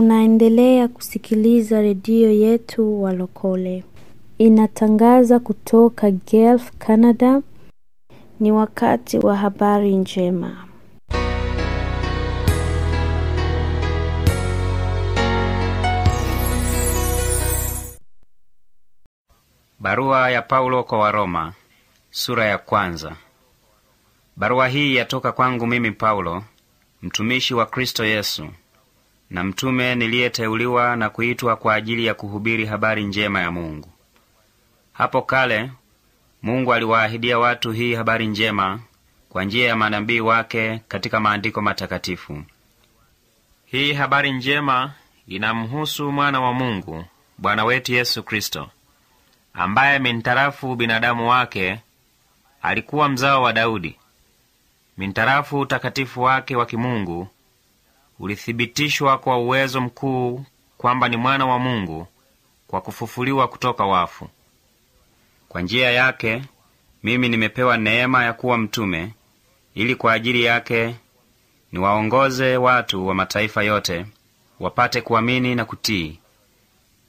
Unaendelea kusikiliza redio yetu Walokole, inatangaza kutoka Guelph, Canada. Ni wakati wa habari njema. Barua ya Paulo kwa Waroma, sura ya kwanza. Barua hii yatoka kwangu mimi Paulo, mtumishi wa Kristo Yesu na mtume niliyeteuliwa na kuitwa kwa ajili ya kuhubiri habari njema ya Mungu. Hapo kale Mungu aliwaahidia watu hii habari njema kwa njia ya manabii wake katika maandiko matakatifu. Hii habari njema inamhusu mwana wa Mungu, Bwana wetu Yesu Kristo, ambaye mintarafu binadamu wake alikuwa mzao wa Daudi. Mintarafu utakatifu wake wa kimungu ulithibitishwa kwa uwezo mkuu kwamba ni mwana wa Mungu kwa kufufuliwa kutoka wafu. Kwa njia yake mimi nimepewa neema ya kuwa mtume, ili kwa ajili yake niwaongoze watu wa mataifa yote wapate kuamini na kutii.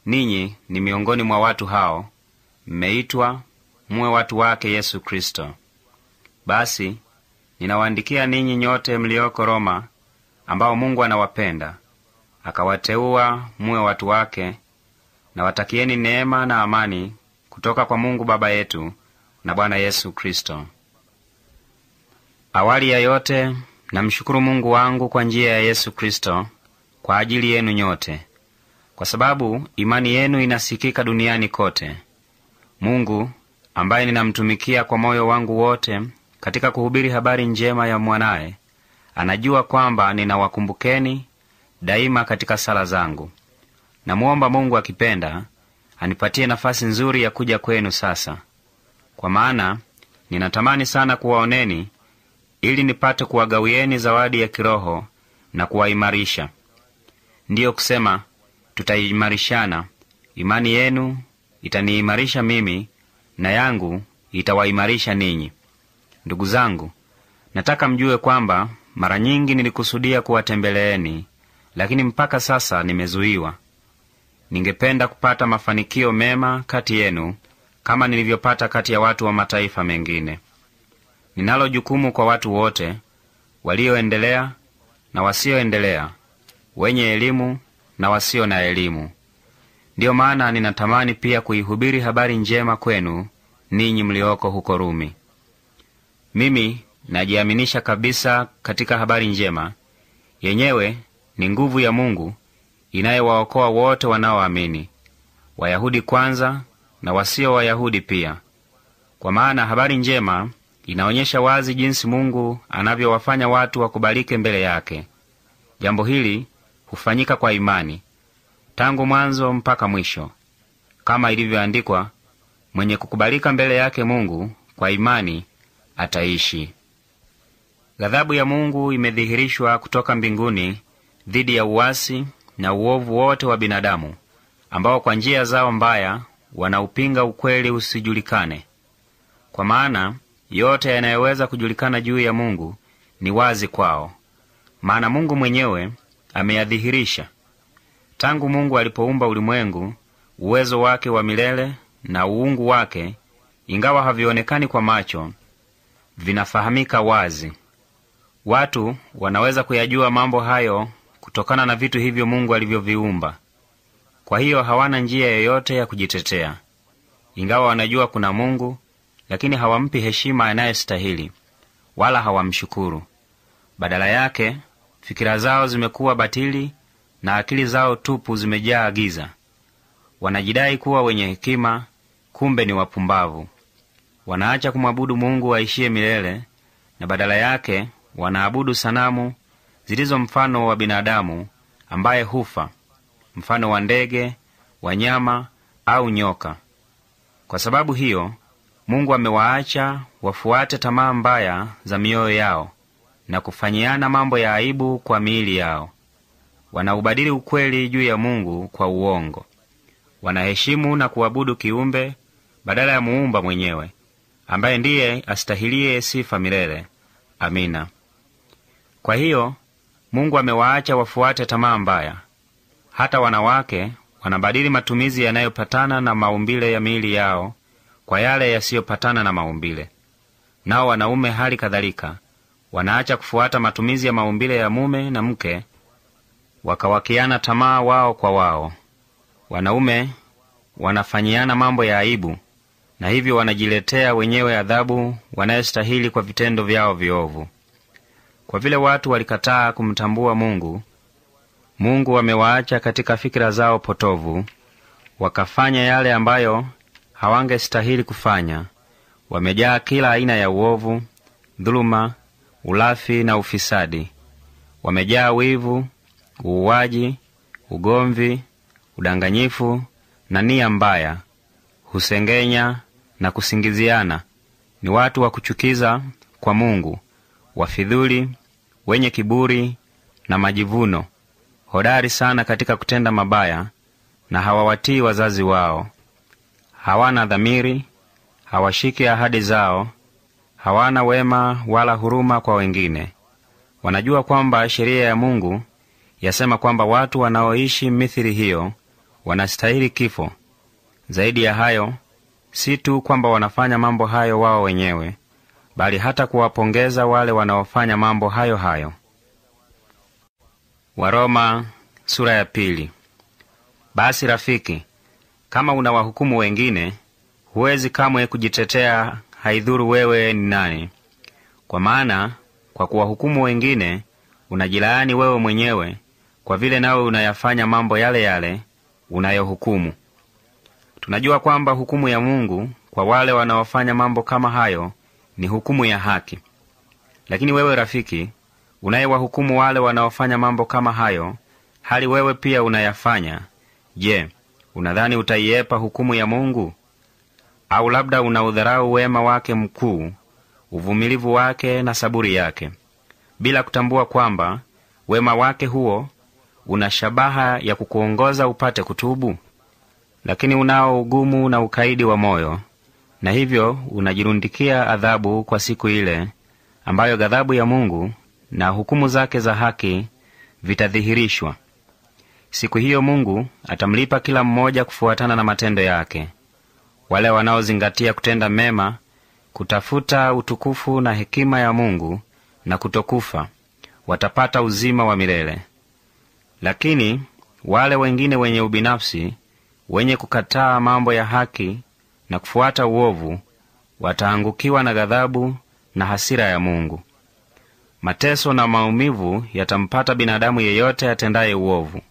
Ninyi ni miongoni mwa watu hao, mmeitwa muwe watu wake Yesu Kristo. Basi ninawaandikia ninyi nyote mlioko Roma, ambao Mungu anawapenda akawateua muwe watu wake, na watakieni neema na amani kutoka kwa Mungu Baba yetu na Bwana Yesu Kristo. Awali ya yote namshukuru Mungu wangu kwa njia ya Yesu Kristo kwa ajili yenu nyote, kwa sababu imani yenu inasikika duniani kote. Mungu ambaye ninamtumikia kwa moyo wangu wote katika kuhubiri habari njema ya mwanaye, anajua kwamba ninawakumbukeni daima katika sala zangu. Namuomba Mungu akipenda anipatie nafasi nzuri ya kuja kwenu sasa, kwa maana ninatamani sana kuwaoneni ili nipate kuwagawieni zawadi ya kiroho na kuwaimarisha. Ndiyo kusema tutaimarishana. Imani yenu itaniimarisha mimi na yangu itawaimarisha ninyi. Ndugu zangu, nataka mjue kwamba mara nyingi nilikusudia kuwatembeleeni, lakini mpaka sasa nimezuiwa. Ningependa kupata mafanikio mema kati yenu kama nilivyopata kati ya watu wa mataifa mengine. Ninalo jukumu kwa watu wote, walioendelea na wasioendelea, wenye elimu na wasio na elimu. Ndiyo maana ninatamani pia kuihubiri habari njema kwenu ninyi mlioko huko Rumi. Mimi najiaminisha kabisa katika habari njema yenyewe ni nguvu ya Mungu inayewaokoa wote wanaoamini, Wayahudi kwanza na wasio Wayahudi pia. Kwa maana habari njema inaonyesha wazi jinsi Mungu anavyowafanya watu wakubalike mbele yake. Jambo hili hufanyika kwa imani tangu mwanzo mpaka mwisho, kama ilivyoandikwa, mwenye kukubalika mbele yake Mungu kwa imani ataishi. Ghadhabu ya Mungu imedhihirishwa kutoka mbinguni dhidi ya uasi na uovu wote wa binadamu ambao kwa njia zao mbaya wanaupinga ukweli usijulikane. Kwa maana yote yanayoweza kujulikana juu ya Mungu ni wazi kwao, maana Mungu mwenyewe ameyadhihirisha. Tangu Mungu alipoumba ulimwengu, uwezo wake wa milele na uungu wake, ingawa havionekani kwa macho, vinafahamika wazi. Watu wanaweza kuyajua mambo hayo kutokana na vitu hivyo Mungu alivyoviumba. Kwa hiyo hawana njia yoyote ya kujitetea. Ingawa wanajua kuna Mungu, lakini hawampi heshima anayestahili, wala hawamshukuru. Badala yake, fikira zao zimekuwa batili na akili zao tupu zimejaa giza. Wanajidai kuwa wenye hekima, kumbe ni wapumbavu. Wanaacha kumwabudu Mungu aishiye milele, na badala yake wanaabudu sanamu zilizo mfano wa binadamu ambaye hufa, mfano wa ndege, wanyama au nyoka. Kwa sababu hiyo Mungu amewaacha wafuate tamaa mbaya za mioyo yao na kufanyiana mambo ya aibu kwa miili yao. Wanaubadili ukweli juu ya Mungu kwa uongo. Wanaheshimu na kuabudu kiumbe badala ya muumba mwenyewe, ambaye ndiye astahilie sifa milele. Amina. Kwa hiyo Mungu amewaacha wafuate tamaa mbaya. Hata wanawake wanabadili matumizi yanayopatana na maumbile ya miili yao kwa yale yasiyopatana na maumbile. Nao wanaume hali kadhalika wanaacha kufuata matumizi ya maumbile ya mume na mke, wakawakiana tamaa wao kwa wao. Wanaume wanafanyiana mambo ya aibu, na hivyo wanajiletea wenyewe adhabu wanayostahili kwa vitendo vyao viovu. Kwa vile watu walikataa kumtambua Mungu, Mungu amewaacha katika fikira zao potovu, wakafanya yale ambayo hawangestahili kufanya. Wamejaa kila aina ya uovu, dhuluma, ulafi na ufisadi. Wamejaa wivu, uuaji, ugomvi, udanganyifu na nia mbaya, husengenya na kusingiziana. Ni watu wa kuchukiza kwa Mungu, wafidhuli, wenye kiburi na majivuno, hodari sana katika kutenda mabaya, na hawawatii wazazi wao. Hawana dhamiri, hawashiki ahadi zao, hawana wema wala huruma kwa wengine. Wanajua kwamba sheria ya Mungu yasema kwamba watu wanaoishi mithili hiyo wanastahili kifo. Zaidi ya hayo, si tu kwamba wanafanya mambo hayo wao wenyewe, bali hata kuwapongeza wale wanaofanya mambo hayo hayo. Waroma sura ya pili. Basi rafiki, kama una wahukumu wengine, huwezi kamwe kujitetea, haidhuru wewe ni nani. Kwa maana kwa kuwahukumu wengine unajilaani wewe mwenyewe, kwa vile nawe unayafanya mambo yale yale unayohukumu. Tunajua kwamba hukumu ya Mungu kwa wale wanaofanya mambo kama hayo ni hukumu ya haki. Lakini wewe rafiki, unayewahukumu wale wanaofanya mambo kama hayo, hali wewe pia unayafanya, je, unadhani utaiepa hukumu ya Mungu? Au labda unaudharau wema wake mkuu, uvumilivu wake na saburi yake, bila kutambua kwamba wema wake huo una shabaha ya kukuongoza upate kutubu? Lakini unao ugumu na ukaidi wa moyo, na hivyo unajirundikia adhabu kwa siku ile ambayo ghadhabu ya Mungu na hukumu zake za haki vitadhihirishwa. Siku hiyo Mungu atamlipa kila mmoja kufuatana na matendo yake. Wale wanaozingatia kutenda mema, kutafuta utukufu na hekima ya Mungu na kutokufa, watapata uzima wa milele. Lakini wale wengine wenye ubinafsi, wenye kukataa mambo ya haki na kufuata uovu, wataangukiwa na ghadhabu na hasira ya Mungu. Mateso na maumivu yatampata binadamu yeyote atendaye uovu.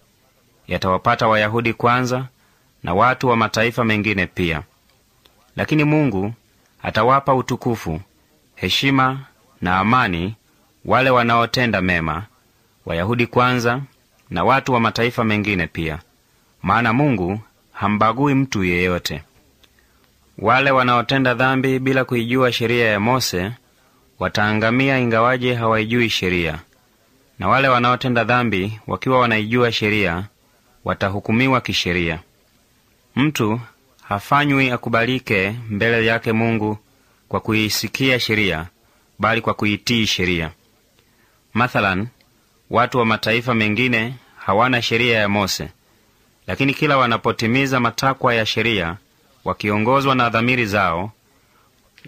Yatawapata Wayahudi kwanza na watu wa mataifa mengine pia. Lakini Mungu atawapa utukufu, heshima na amani wale wanaotenda mema, Wayahudi kwanza na watu wa mataifa mengine pia, maana Mungu hambagui mtu yeyote. Wale wanaotenda dhambi bila kuijua sheria ya Mose wataangamia ingawaje hawaijui sheria, na wale wanaotenda dhambi wakiwa wanaijua sheria watahukumiwa kisheria. Mtu hafanywi akubalike mbele yake Mungu kwa kuisikia sheria, bali kwa kuitii sheria. Mathalan, watu wa mataifa mengine hawana sheria ya Mose, lakini kila wanapotimiza matakwa ya sheria wakiongozwa na dhamiri zao,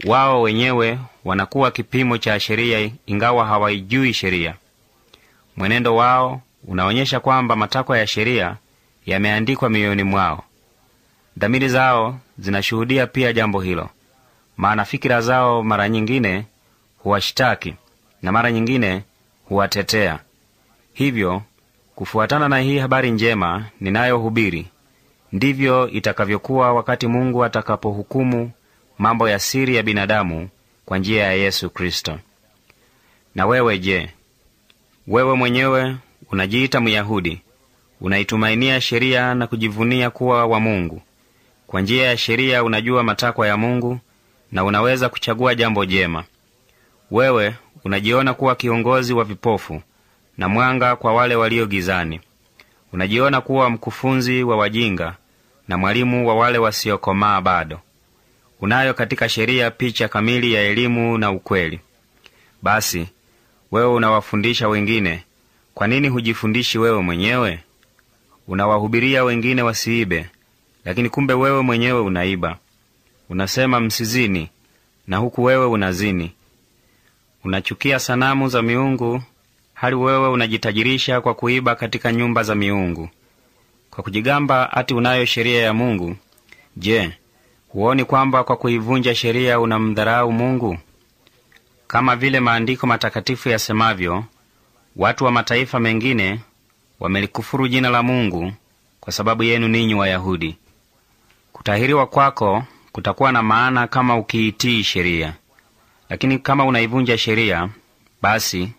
wao wenyewe wanakuwa kipimo cha sheria, ingawa hawaijui sheria. Mwenendo wao unaonyesha kwamba matakwa ya sheria yameandikwa mioyoni mwao. Dhamiri zao zinashuhudia pia jambo hilo, maana fikira zao mara nyingine huwashitaki na mara nyingine huwatetea. Hivyo, kufuatana na hii habari njema ninayohubiri, ndivyo itakavyokuwa wakati Mungu atakapohukumu mambo ya siri ya binadamu kwa njia ya Yesu Kristo. Na wewe je, wewe mwenyewe unajiita Myahudi, unaitumainia sheria na kujivunia kuwa wa Mungu. Kwa njia ya sheria unajua matakwa ya Mungu na unaweza kuchagua jambo jema. Wewe unajiona kuwa kiongozi wa vipofu na mwanga kwa wale walio gizani. Unajiona kuwa mkufunzi wa wajinga na mwalimu wa wale wasiokomaa bado. Unayo katika sheria picha kamili ya elimu na ukweli. Basi wewe unawafundisha wengine, kwa nini hujifundishi wewe mwenyewe? Unawahubiria wengine wasiibe, lakini kumbe wewe mwenyewe unaiba. Unasema msizini, na huku wewe unazini. Unachukia sanamu za miungu, hali wewe unajitajirisha kwa kuiba katika nyumba za miungu. Kwa kujigamba ati unayo sheria ya Mungu, je, huoni kwamba kwa kuivunja sheria unamdharau Mungu? Kama vile maandiko matakatifu yasemavyo, watu wa mataifa mengine wamelikufuru jina la Mungu kwa sababu yenu ninyi Wayahudi. Kutahiriwa kwako kutakuwa na maana kama ukiitii sheria. Lakini kama unaivunja sheria, basi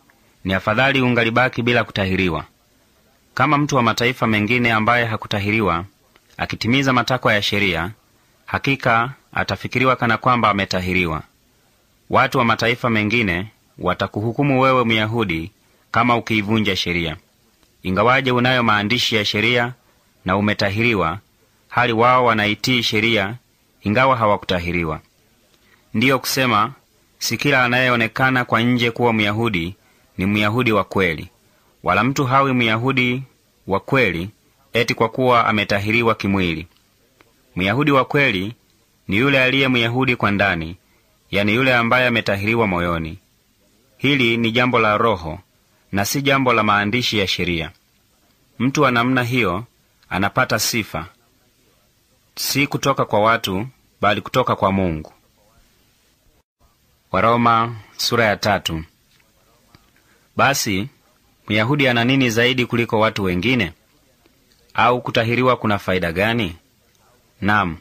ni afadhali ungalibaki bila kutahiriwa. Kama mtu wa mataifa mengine ambaye hakutahiriwa akitimiza matakwa ya sheria, hakika atafikiriwa kana kwamba ametahiriwa. Watu wa mataifa mengine watakuhukumu wewe Myahudi kama ukiivunja sheria, ingawaje unayo maandishi ya sheria na umetahiriwa, hali wao wanaitii sheria ingawa hawakutahiriwa. Ndiyo kusema si kila anayeonekana kwa nje kuwa Myahudi ni Myahudi wa kweli, wala mtu hawi Myahudi wa kweli eti kwa kuwa ametahiriwa kimwili. Myahudi wa kweli ni yule aliye Myahudi kwa ndani, yani yule ambaye ametahiriwa moyoni. Hili ni jambo la Roho na si jambo la maandishi ya sheria. Mtu wa namna hiyo anapata sifa, si kutoka kwa watu, bali kutoka kwa Mungu. Waroma sura ya tatu. Basi Myahudi ana nini zaidi kuliko watu wengine? Au kutahiriwa kuna faida gani? Naam,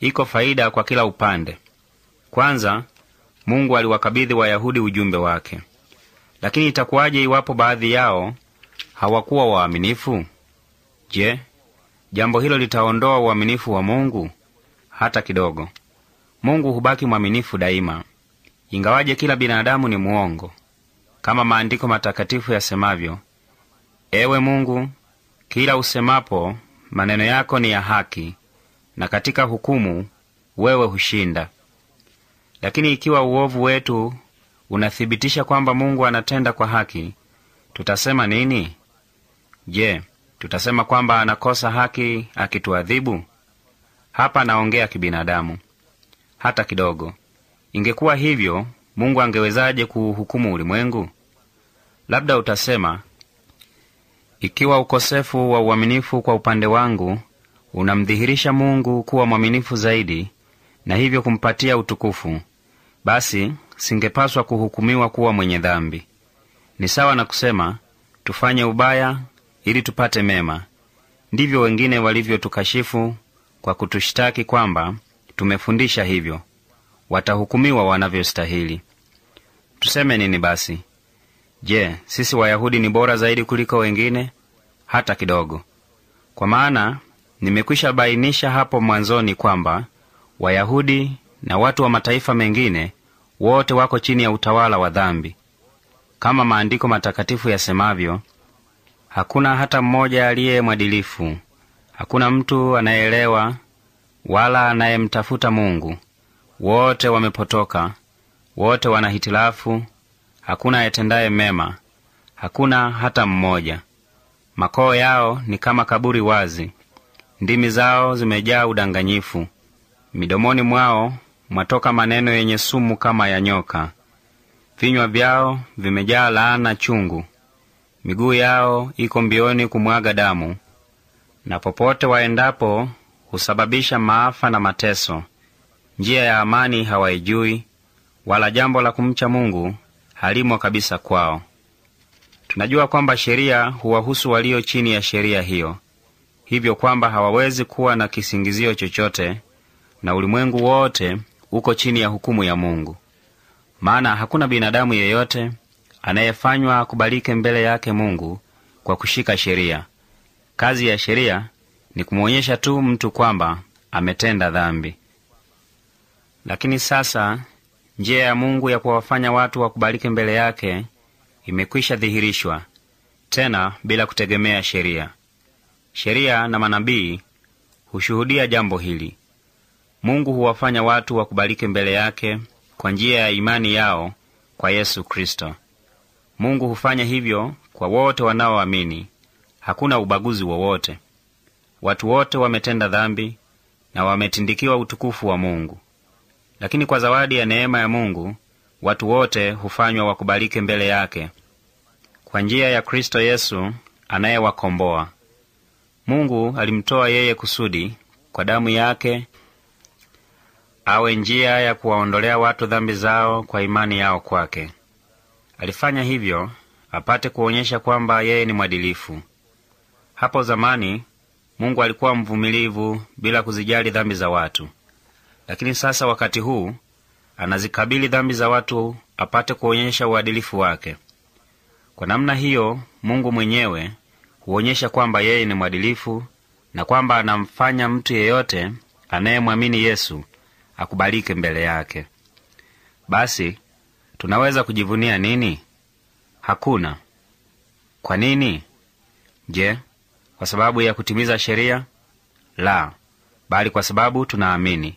iko faida kwa kila upande. Kwanza, Mungu aliwakabidhi Wayahudi ujumbe wake. Lakini itakuwaje iwapo baadhi yao hawakuwa waaminifu? Je, jambo hilo litaondoa uaminifu wa Mungu? Hata kidogo. Mungu hubaki mwaminifu daima, ingawaje kila binadamu ni mwongo, kama maandiko matakatifu yasemavyo: Ewe Mungu, kila usemapo maneno yako ni ya haki, na katika hukumu wewe hushinda. Lakini ikiwa uovu wetu unathibitisha kwamba Mungu anatenda kwa haki, tutasema nini? Je, tutasema kwamba anakosa haki akituadhibu? Hapa naongea kibinadamu. Hata kidogo. Ingekuwa hivyo, Mungu angewezaje kuuhukumu ulimwengu? Labda utasema, ikiwa ukosefu wa uaminifu kwa upande wangu unamdhihirisha Mungu kuwa mwaminifu zaidi na hivyo kumpatia utukufu, basi singepaswa kuhukumiwa kuwa mwenye dhambi. Ni sawa na kusema tufanye ubaya ili tupate mema. Ndivyo wengine walivyotukashifu kwa kutushtaki kwamba tumefundisha hivyo. Watahukumiwa wanavyostahili. Tuseme nini basi? Je, sisi Wayahudi ni bora zaidi kuliko wengine? Hata kidogo. Kwa maana nimekwisha bainisha hapo mwanzoni kwamba Wayahudi na watu wa mataifa mengine wote wako chini ya utawala wa dhambi. Kama maandiko matakatifu yasemavyo, hakuna hata mmoja aliye mwadilifu, hakuna mtu anayeelewa wala anayemtafuta Mungu. Wote wamepotoka, wote wana hitilafu, hakuna yatendaye mema, hakuna hata mmoja. Makoo yao ni kama kaburi wazi, ndimi zao zimejaa udanganyifu. Midomoni mwao mwatoka maneno yenye sumu kama ya nyoka. Vinywa vyao vimejaa laana chungu. Miguu yao iko mbioni kumwaga damu, na popote waendapo husababisha maafa na mateso. Njia ya amani hawaijui, wala jambo la kumcha Mungu halimo kabisa kwao. Tunajua kwamba sheria huwahusu walio chini ya sheria hiyo, hivyo kwamba hawawezi kuwa na kisingizio chochote, na ulimwengu wote uko chini ya hukumu ya Mungu. Maana hakuna binadamu yeyote anayefanywa akubalike mbele yake Mungu kwa kushika sheria. Kazi ya sheria ni kumwonyesha tu mtu kwamba ametenda dhambi. Lakini sasa njia ya Mungu ya kuwafanya watu wakubalike mbele yake imekwisha dhihirishwa, tena bila kutegemea sheria. Sheria na manabii hushuhudia jambo hili. Mungu huwafanya watu wakubalike mbele yake kwa njia ya imani yao kwa Yesu Kristo. Mungu hufanya hivyo kwa wote wanaoamini. Hakuna ubaguzi wowote. watu wote wametenda dhambi na wametindikiwa utukufu wa Mungu. Lakini kwa zawadi ya neema ya Mungu watu wote hufanywa wakubalike mbele yake kwa njia ya Kristo Yesu anayewakomboa. Mungu alimtoa yeye kusudi kwa damu yake awe njia ya kuwaondolea watu dhambi zao kwa imani yao kwake. Alifanya hivyo apate kuonyesha kwamba yeye ni mwadilifu. Hapo zamani Mungu alikuwa mvumilivu bila kuzijali dhambi za watu, lakini sasa wakati huu anazikabili dhambi za watu apate kuonyesha uadilifu wake. Kwa namna hiyo, Mungu mwenyewe huonyesha kwamba yeye ni mwadilifu na kwamba anamfanya mtu yeyote anayemwamini Yesu akubalike mbele yake. Basi tunaweza kujivunia nini? Hakuna. Kwa nini? Je, kwa sababu ya kutimiza sheria? La, bali kwa sababu tunaamini.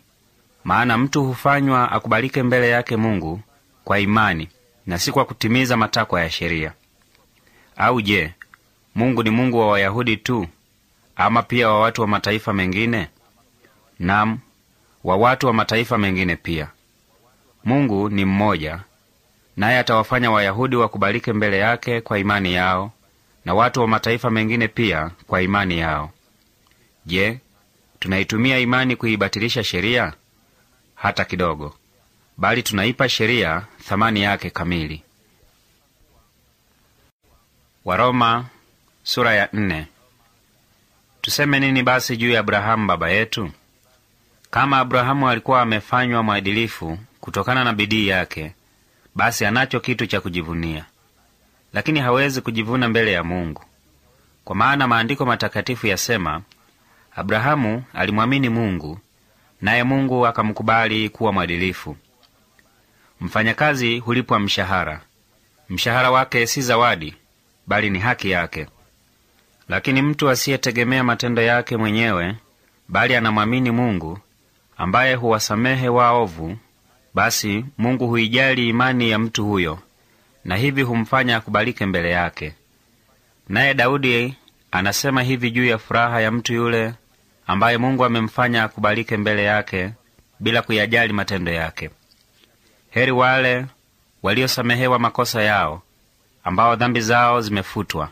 Maana mtu hufanywa akubalike mbele yake Mungu kwa imani na si kwa kutimiza matakwa ya sheria. Au je, Mungu ni Mungu wa Wayahudi tu ama pia wa watu wa mataifa mengine? Nam, wa watu wa mataifa mengine pia. Mungu ni mmoja, naye atawafanya Wayahudi wakubalike mbele yake kwa imani yao na watu wa mataifa mengine pia kwa imani yao. Je, tunaitumia imani kuibatilisha sheria? Hata kidogo! Bali tunaipa sheria thamani yake kamili. Waroma sura ya nne. Tuseme nini basi juu ya Abrahamu baba yetu? Kama Abrahamu alikuwa amefanywa mwadilifu kutokana na bidii yake, basi anacho kitu cha kujivunia, lakini hawezi kujivuna mbele ya Mungu, kwa maana maandiko matakatifu yasema, Abrahamu alimwamini Mungu, naye Mungu akamkubali kuwa mwadilifu. Mfanyakazi hulipwa mshahara, mshahara wake si zawadi, bali ni haki yake. Lakini mtu asiyetegemea matendo yake mwenyewe, bali anamwamini Mungu ambaye huwasamehe waovu, basi Mungu huijali imani ya mtu huyo, na hivi humfanya akubalike mbele yake. Naye Daudi anasema hivi juu ya furaha ya mtu yule ambaye Mungu amemfanya akubalike mbele yake bila kuyajali matendo yake. Heri wale waliosamehewa makosa yao, ambao dhambi zao zimefutwa.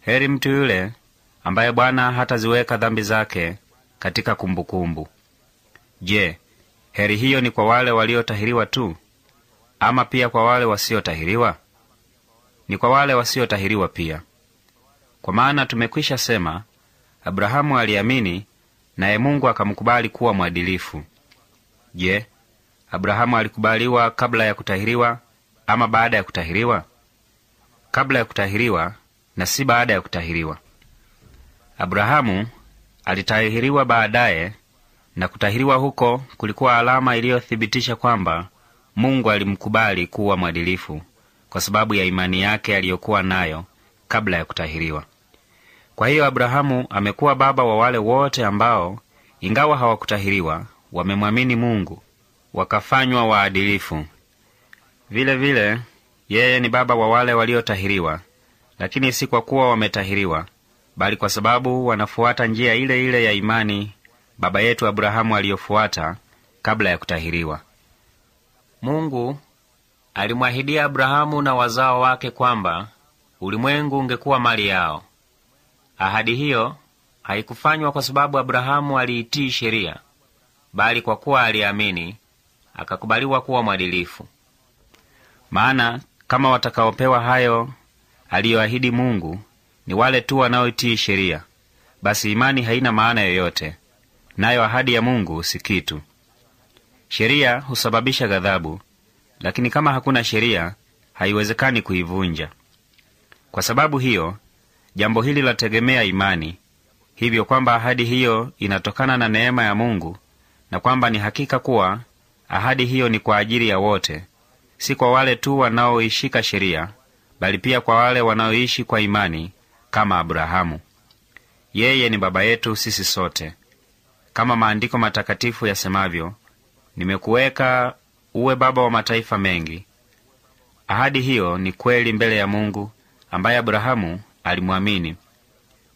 Heri mtu yule ambaye Bwana hataziweka dhambi zake katika kumbukumbu. Je, heri hiyo ni kwa wale waliotahiriwa tu, ama pia kwa wale wasiotahiriwa? Ni kwa wale wasiotahiriwa pia. Kwa maana tumekwisha sema, Abrahamu aliamini, naye Mungu akamkubali kuwa mwadilifu. Je, Abrahamu alikubaliwa kabla ya kutahiriwa ama baada ya kutahiriwa? Kabla ya kutahiriwa na si baada ya kutahiriwa. Abrahamu alitahiriwa baadaye, na kutahiriwa huko kulikuwa alama iliyothibitisha kwamba Mungu alimkubali kuwa mwadilifu kwa sababu ya imani yake aliyokuwa nayo kabla ya kutahiriwa. Kwa hiyo Abrahamu amekuwa baba wa wale wote ambao ingawa hawakutahiriwa wamemwamini Mungu wakafanywa waadilifu. Vile vile yeye ni baba wa wale waliotahiriwa, lakini si kwa kuwa wametahiriwa, bali kwa sababu wanafuata njia ile ile ya imani baba yetu Abrahamu aliyofuata kabla ya kutahiriwa. Mungu alimwahidia Abrahamu na wazao wake kwamba ulimwengu ungekuwa mali yao. Ahadi hiyo haikufanywa kwa sababu Abrahamu aliitii sheria, bali kwa kuwa aliamini, akakubaliwa kuwa mwadilifu. Maana kama watakaopewa hayo aliyoahidi Mungu ni wale tu wanaoitii sheria, basi imani haina maana yoyote, nayo ahadi ya Mungu si kitu. Sheria husababisha ghadhabu, lakini kama hakuna sheria haiwezekani kuivunja. Kwa sababu hiyo, jambo hili lategemea imani, hivyo kwamba ahadi hiyo inatokana na neema ya Mungu na kwamba ni hakika kuwa ahadi hiyo ni kwa ajili ya wote, si kwa wale tu wanaoishika sheria, bali pia kwa wale wanaoishi kwa imani kama Abrahamu. Yeye ni baba yetu sisi sote, kama maandiko matakatifu yasemavyo, nimekuweka uwe baba wa mataifa mengi. Ahadi hiyo ni kweli mbele ya Mungu ambaye Abrahamu alimwamini.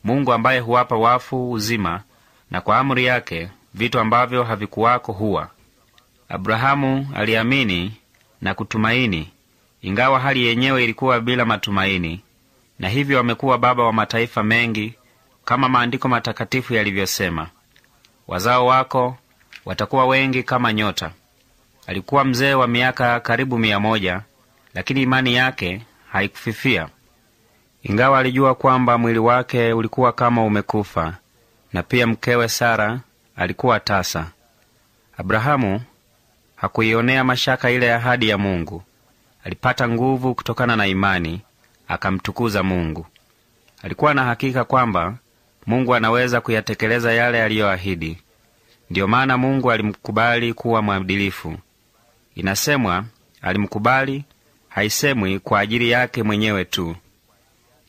Mungu ambaye huwapa wafu uzima, na kwa amri yake vitu ambavyo havikuwako huwa. Abrahamu aliamini na kutumaini, ingawa hali yenyewe ilikuwa bila matumaini, na hivyo amekuwa baba wa mataifa mengi, kama maandiko matakatifu yalivyosema, wazao wako watakuwa wengi kama nyota. Alikuwa mzee wa miaka karibu mia moja, lakini imani yake haikufifia. Ingawa alijua kwamba mwili wake ulikuwa kama umekufa, na pia mkewe Sara alikuwa tasa. Abrahamu hakuionea mashaka ile ahadi ya Mungu. Alipata nguvu kutokana na imani, akamtukuza Mungu. Alikuwa na hakika kwamba Mungu anaweza kuyatekeleza yale aliyoahidi. Ndiyo maana Mungu alimkubali kuwa mwadilifu. Inasemwa alimkubali, haisemwi kwa ajili yake mwenyewe tu.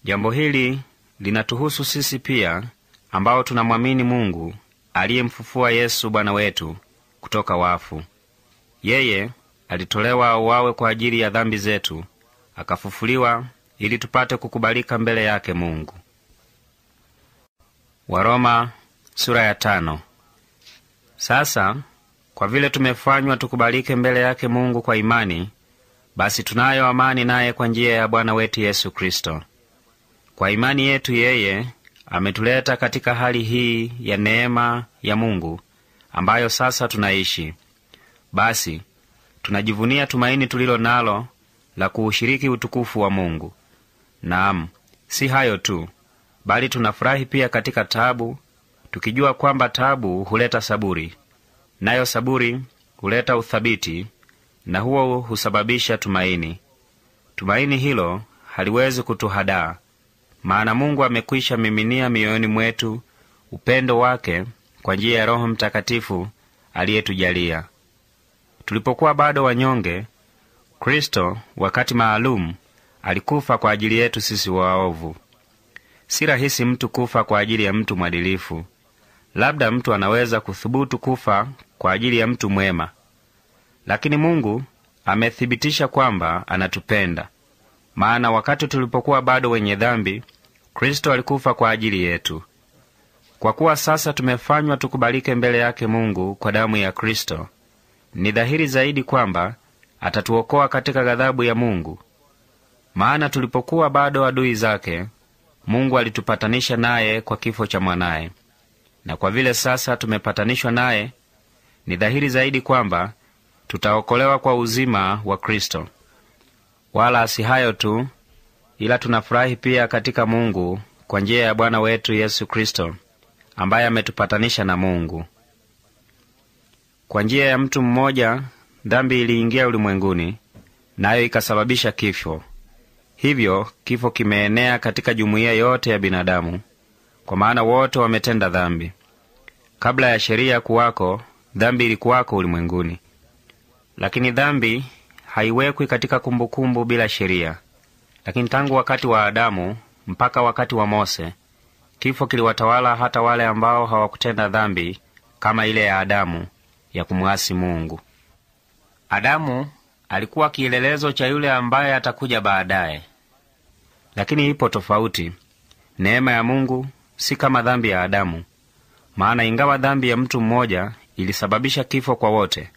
Jambo hili linatuhusu sisi pia, ambao tunamwamini Mungu aliyemfufua Yesu Bwana wetu kutoka wafu. Yeye alitolewa auawe kwa ajili ya dhambi zetu, akafufuliwa ili tupate kukubalika mbele yake Mungu. Waroma sura ya tano. Sasa kwa vile tumefanywa tukubalike mbele yake Mungu kwa imani, basi tunayo amani naye kwa njia ya Bwana wetu Yesu Kristo. Kwa imani yetu yeye ametuleta katika hali hii ya neema ya Mungu ambayo sasa tunaishi. Basi tunajivunia tumaini tulilo nalo la kuushiriki utukufu wa Mungu. Naam, si hayo tu, bali tunafurahi pia katika tabu, tukijua kwamba tabu huleta saburi, nayo saburi huleta uthabiti, na huo husababisha tumaini. Tumaini hilo haliwezi kutuhadaa, maana Mungu amekwisha miminia mioyoni mwetu upendo wake kwa njia ya Roho Mtakatifu aliyetujalia. Tulipokuwa bado wanyonge, Kristo wakati maalum alikufa kwa ajili yetu sisi waovu. Si rahisi mtu kufa kwa ajili ya mtu mwadilifu. Labda mtu anaweza kuthubutu kufa kwa ajili ya mtu mwema, lakini Mungu amethibitisha kwamba anatupenda, maana wakati tulipokuwa bado wenye dhambi, Kristo alikufa kwa ajili yetu. Kwa kuwa sasa tumefanywa tukubalike mbele yake Mungu kwa damu ya Kristo, ni dhahiri zaidi kwamba atatuokoa katika ghadhabu ya Mungu. Maana tulipokuwa bado adui zake, Mungu alitupatanisha naye kwa kifo cha mwanaye. Na kwa vile sasa tumepatanishwa naye, ni dhahiri zaidi kwamba tutaokolewa kwa uzima wa Kristo. Wala si hayo tu, ila tunafurahi pia katika Mungu kwa njia ya Bwana wetu Yesu Kristo, ambaye ametupatanisha na Mungu. Kwa njia ya mtu mmoja dhambi iliingia ulimwenguni, nayo ikasababisha kifo. Hivyo kifo kimeenea katika jumuiya yote ya binadamu, kwa maana wote wametenda dhambi. Kabla ya sheria kuwako, dhambi ilikuwako ulimwenguni, lakini dhambi haiwekwi katika kumbukumbu bila sheria. Lakini tangu wakati wa Adamu mpaka wakati wa Mose, kifo kiliwatawala hata wale ambao hawakutenda dhambi kama ile ya Adamu ya kumwasi Mungu. Adamu alikuwa kielelezo cha yule ambaye atakuja baadaye. Lakini ipo tofauti. Neema ya Mungu si kama dhambi ya Adamu. Maana ingawa dhambi ya mtu mmoja ilisababisha kifo kwa wote,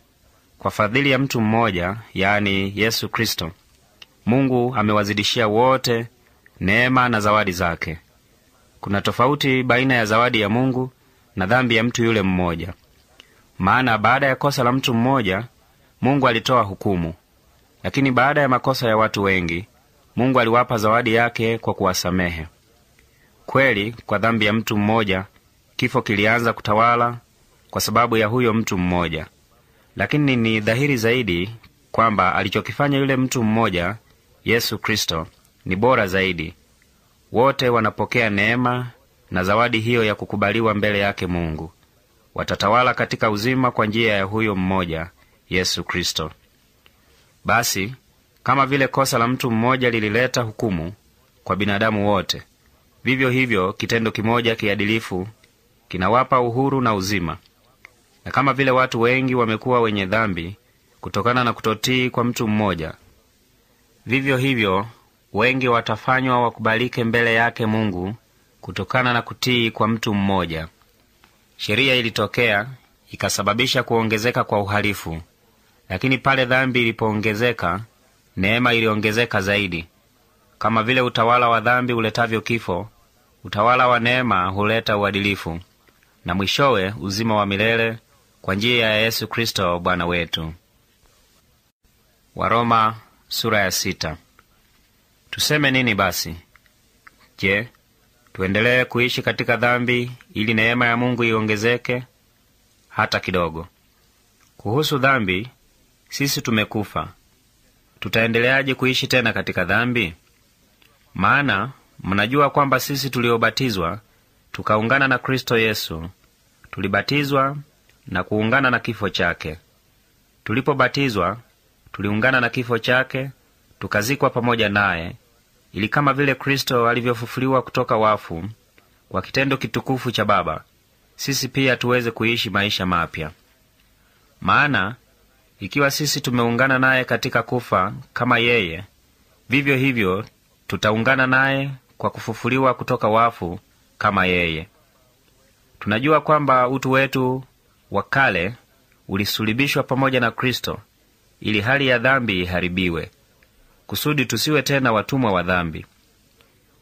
kwa fadhili ya mtu mmoja, yaani Yesu Kristo, Mungu amewazidishia wote neema na zawadi zake. Kuna tofauti baina ya zawadi ya Mungu na dhambi ya mtu yule mmoja. Maana baada ya kosa la mtu mmoja Mungu alitoa hukumu, lakini baada ya makosa ya watu wengi Mungu aliwapa zawadi yake kwa kuwasamehe. Kweli, kwa dhambi ya mtu mmoja kifo kilianza kutawala kwa sababu ya huyo mtu mmoja, lakini ni dhahiri zaidi kwamba alichokifanya yule mtu mmoja, Yesu Kristo, ni bora zaidi. Wote wanapokea neema na zawadi hiyo ya kukubaliwa mbele yake Mungu. Watatawala katika uzima kwa njia ya huyo mmoja Yesu Kristo. Basi kama vile kosa la mtu mmoja lilileta hukumu kwa binadamu wote, vivyo hivyo kitendo kimoja kiadilifu kinawapa uhuru na uzima. Na kama vile watu wengi wamekuwa wenye dhambi kutokana na kutotii kwa mtu mmoja, vivyo hivyo wengi watafanywa wakubalike mbele yake Mungu kutokana na kutii kwa mtu mmoja. Sheria ilitokea ikasababisha kuongezeka kwa uhalifu, lakini pale dhambi ilipoongezeka, neema iliongezeka zaidi. Kama vile utawala wa dhambi uletavyo kifo, utawala wa neema huleta uadilifu na mwishowe uzima wa milele kwa njia ya Yesu Kristo Bwana wetu. Waroma sura ya sita. Tuseme nini basi? Je, tuendelee kuishi katika dhambi ili neema ya Mungu iongezeke? Hata kidogo! Kuhusu dhambi, sisi tumekufa. Tutaendeleaje kuishi tena katika dhambi? Maana mnajua kwamba sisi tuliobatizwa tukaungana na Kristo Yesu, tulibatizwa na kuungana na kifo chake. Tulipobatizwa tuliungana na kifo chake, tukazikwa pamoja naye, ili kama vile Kristo alivyofufuliwa kutoka wafu kwa kitendo kitukufu cha Baba, sisi pia tuweze kuishi maisha mapya. Maana ikiwa sisi tumeungana naye katika kufa kama yeye, vivyo hivyo tutaungana naye kwa kufufuliwa kutoka wafu kama yeye. Tunajua kwamba utu wetu wa kale ulisulibishwa pamoja na Kristo ili hali ya dhambi iharibiwe, kusudi tusiwe tena watumwa wa dhambi.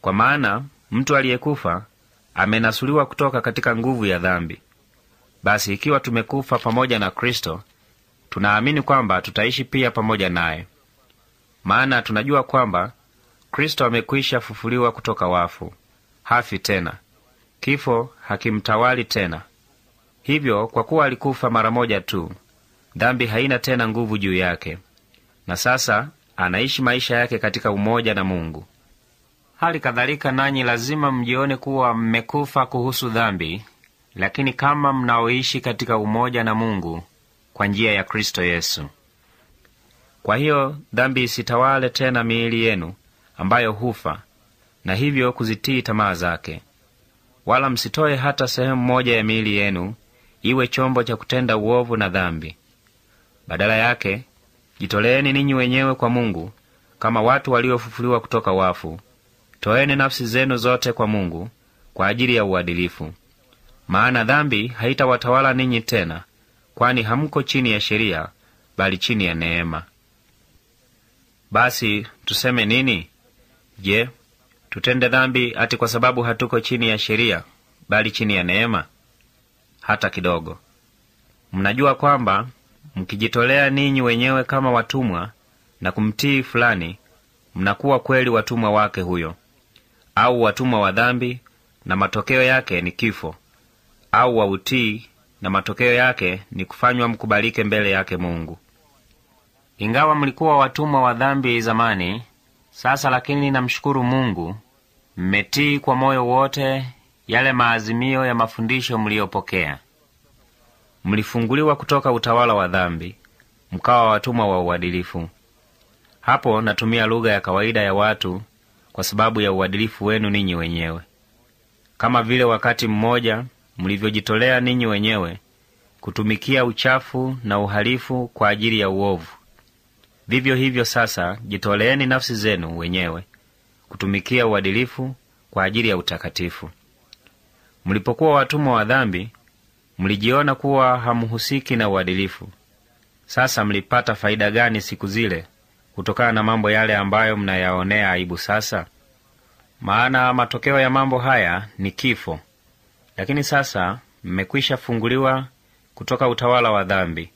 Kwa maana mtu aliyekufa amenasuliwa kutoka katika nguvu ya dhambi. Basi ikiwa tumekufa pamoja na Kristo, tunaamini kwamba tutaishi pia pamoja naye. Maana tunajua kwamba Kristo amekwisha fufuliwa kutoka wafu, hafi tena, kifo hakimtawali tena. Hivyo kwa kuwa alikufa mara moja tu, dhambi haina tena nguvu juu yake, na sasa anaishi maisha yake katika umoja na Mungu. Hali kadhalika nanyi lazima mjione kuwa mmekufa kuhusu dhambi, lakini kama mnaoishi katika umoja na Mungu kwa njia ya Kristo Yesu. Kwa hiyo dhambi isitawale tena miili yenu ambayo hufa, na hivyo kuzitii tamaa zake. Wala msitoe hata sehemu moja ya miili yenu iwe chombo cha kutenda uovu na dhambi. Badala yake jitoleeni ninyi wenyewe kwa Mungu kama watu waliofufuliwa kutoka wafu. Toeni nafsi zenu zote kwa Mungu kwa ajili ya uadilifu, maana dhambi haitawatawala ninyi tena, kwani hamko chini ya sheria, bali chini ya neema. Basi tuseme nini? Je, tutende dhambi ati kwa sababu hatuko chini ya sheria, bali chini ya neema? Hata kidogo! Mnajua kwamba mkijitolea ninyi wenyewe kama watumwa na kumtii fulani, mnakuwa kweli watumwa wake huyo, au watumwa wa dhambi, na matokeo yake ni kifo, au wa utii, na matokeo yake ni kufanywa mkubalike mbele yake Mungu. Ingawa mlikuwa watumwa wa dhambi zamani, sasa lakini namshukuru Mungu, mmetii kwa moyo wote yale maazimio ya mafundisho mliyopokea. Mlifunguliwa kutoka utawala wa dhambi, mkawa watumwa wa uadilifu. Hapo natumia lugha ya kawaida ya watu kwa sababu ya uadilifu wenu ninyi wenyewe, kama vile wakati mmoja mlivyojitolea ninyi wenyewe kutumikia uchafu na uhalifu kwa ajili ya uovu. Vivyo hivyo sasa jitoleeni nafsi zenu wenyewe kutumikia uadilifu kwa ajili ya utakatifu. Mlipokuwa watumwa wa dhambi, mlijiona kuwa hamhusiki na uadilifu. Sasa mlipata faida gani siku zile kutokana na mambo yale ambayo mnayaonea aibu sasa? Maana matokeo ya mambo haya ni kifo. Lakini sasa mmekwisha funguliwa kutoka utawala wa dhambi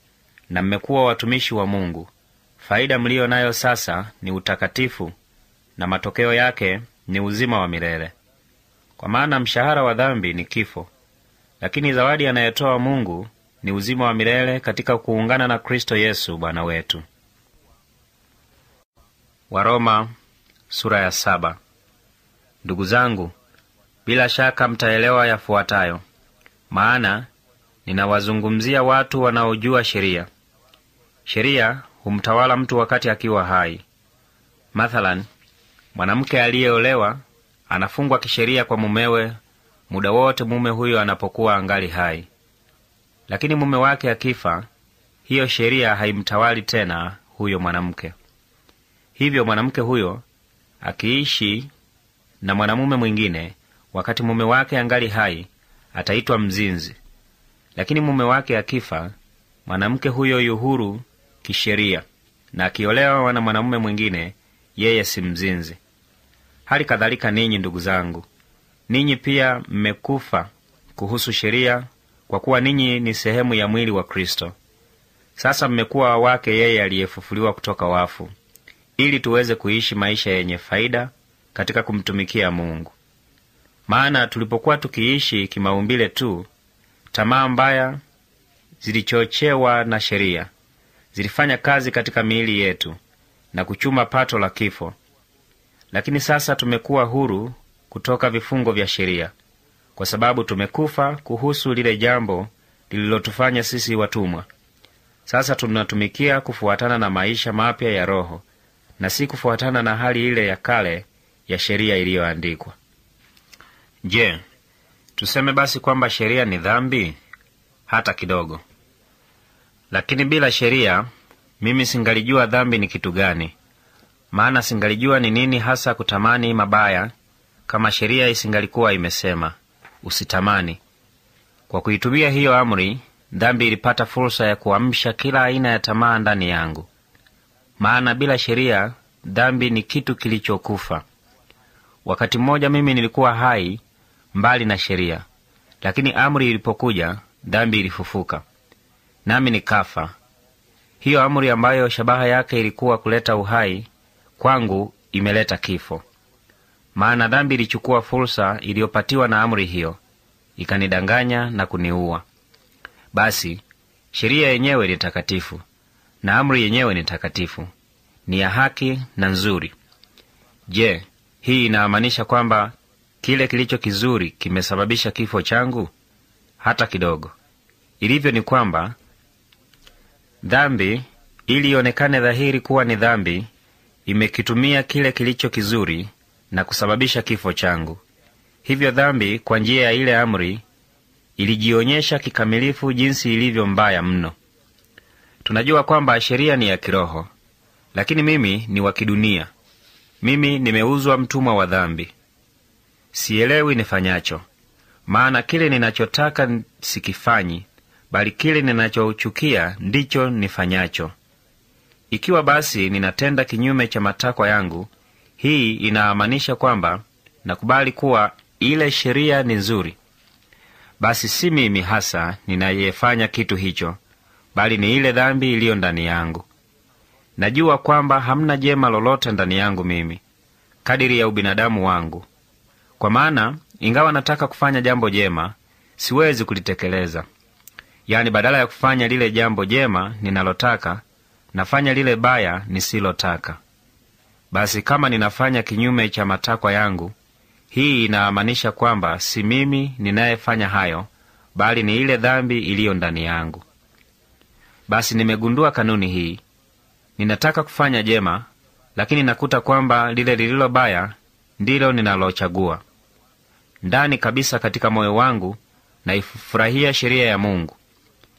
na mmekuwa watumishi wa Mungu. Faida mliyo nayo sasa ni utakatifu, na matokeo yake ni uzima wa milele. Kwa maana mshahara wa dhambi ni kifo, lakini zawadi anayotoa Mungu ni uzima wa milele katika kuungana na Kristo Yesu Bwana wetu. Waroma sura ya saba. Ndugu zangu, bila shaka mtaelewa yafuatayo, maana ninawazungumzia watu wanaojua sheria. Sheria humtawala mtu wakati akiwa hai. Mathalan, mwanamke aliyeolewa anafungwa kisheria kwa mumewe muda wote mume huyo anapokuwa angali hai. Lakini mume wake akifa, hiyo sheria haimtawali tena huyo mwanamke. Hivyo mwanamke huyo akiishi na mwanamume mwingine, wakati mume wake angali hai ataitwa mzinzi, lakini mume wake akifa, mwanamke huyo yuhuru kisheria, na akiolewa na mwanamume mwingine, yeye si mzinzi. Hali kadhalika ninyi, ndugu zangu, ninyi pia mmekufa kuhusu sheria, kwa kuwa ninyi ni sehemu ya mwili wa Kristo. Sasa mmekuwa wake yeye aliyefufuliwa kutoka wafu, ili tuweze kuishi maisha yenye faida katika kumtumikia Mungu. Maana tulipokuwa tukiishi kimaumbile tu, tamaa mbaya zilichochewa na sheria zilifanya kazi katika miili yetu na kuchuma pato la kifo. Lakini sasa tumekuwa huru kutoka vifungo vya sheria, kwa sababu tumekufa kuhusu lile jambo lililotufanya sisi watumwa. Sasa tunatumikia kufuatana na maisha mapya ya Roho na si kufuatana na hali ile ya kale ya sheria iliyoandikwa. Je, tuseme basi kwamba sheria ni dhambi? Hata kidogo! Lakini bila sheria mimi singalijua dhambi ni kitu gani, maana singalijua ni nini hasa kutamani mabaya, kama sheria isingalikuwa imesema usitamani. Kwa kuitumia hiyo amri, dhambi ilipata fursa ya kuamsha kila aina ya tamaa ndani yangu. Maana bila sheria dhambi ni kitu kilichokufa. Wakati mmoja mimi nilikuwa hai mbali na sheria, lakini amri ilipokuja, dhambi ilifufuka, nami nikafa. Hiyo amri ambayo shabaha yake ilikuwa kuleta uhai, kwangu imeleta kifo. Maana dhambi ilichukua fursa iliyopatiwa na amri hiyo, ikanidanganya na kuniua. Basi sheria yenyewe ni takatifu na amri yenyewe ni takatifu, ni ya haki na nzuri. Je, hii inamaanisha kwamba kile kilicho kizuri kimesababisha kifo changu? Hata kidogo. Ilivyo ni kwamba dhambi, ili ionekane dhahiri kuwa ni dhambi, imekitumia kile kilicho kizuri na kusababisha kifo changu. Hivyo dhambi, kwa njia ya ile amri, ilijionyesha kikamilifu jinsi ilivyo mbaya mno. Tunajua kwamba sheria ni ya kiroho, lakini mimi ni wa kidunia. Mimi nimeuzwa mtumwa wa dhambi. Sielewi nifanyacho, maana kile ninachotaka sikifanyi, bali kile ninachochukia ndicho nifanyacho. Ikiwa basi ninatenda kinyume cha matakwa yangu, hii inaamanisha kwamba nakubali kuwa ile sheria ni nzuri. Basi si mimi hasa ninayefanya kitu hicho, bali ni ile dhambi iliyo ndani yangu. Najua kwamba hamna jema lolote ndani yangu mimi, kadiri ya ubinadamu wangu. Kwa maana ingawa nataka kufanya jambo jema, siwezi kulitekeleza. Yaani, badala ya kufanya lile jambo jema ninalotaka, nafanya lile baya nisilotaka. Basi kama ninafanya kinyume cha matakwa yangu, hii inamaanisha kwamba si mimi ninayefanya hayo, bali ni ile dhambi iliyo ndani yangu. Basi nimegundua kanuni hii: ninataka kufanya jema, lakini nakuta kwamba lile lililo baya ndilo ninalochagua. Ndani kabisa katika moyo wangu naifurahia sheria ya Mungu,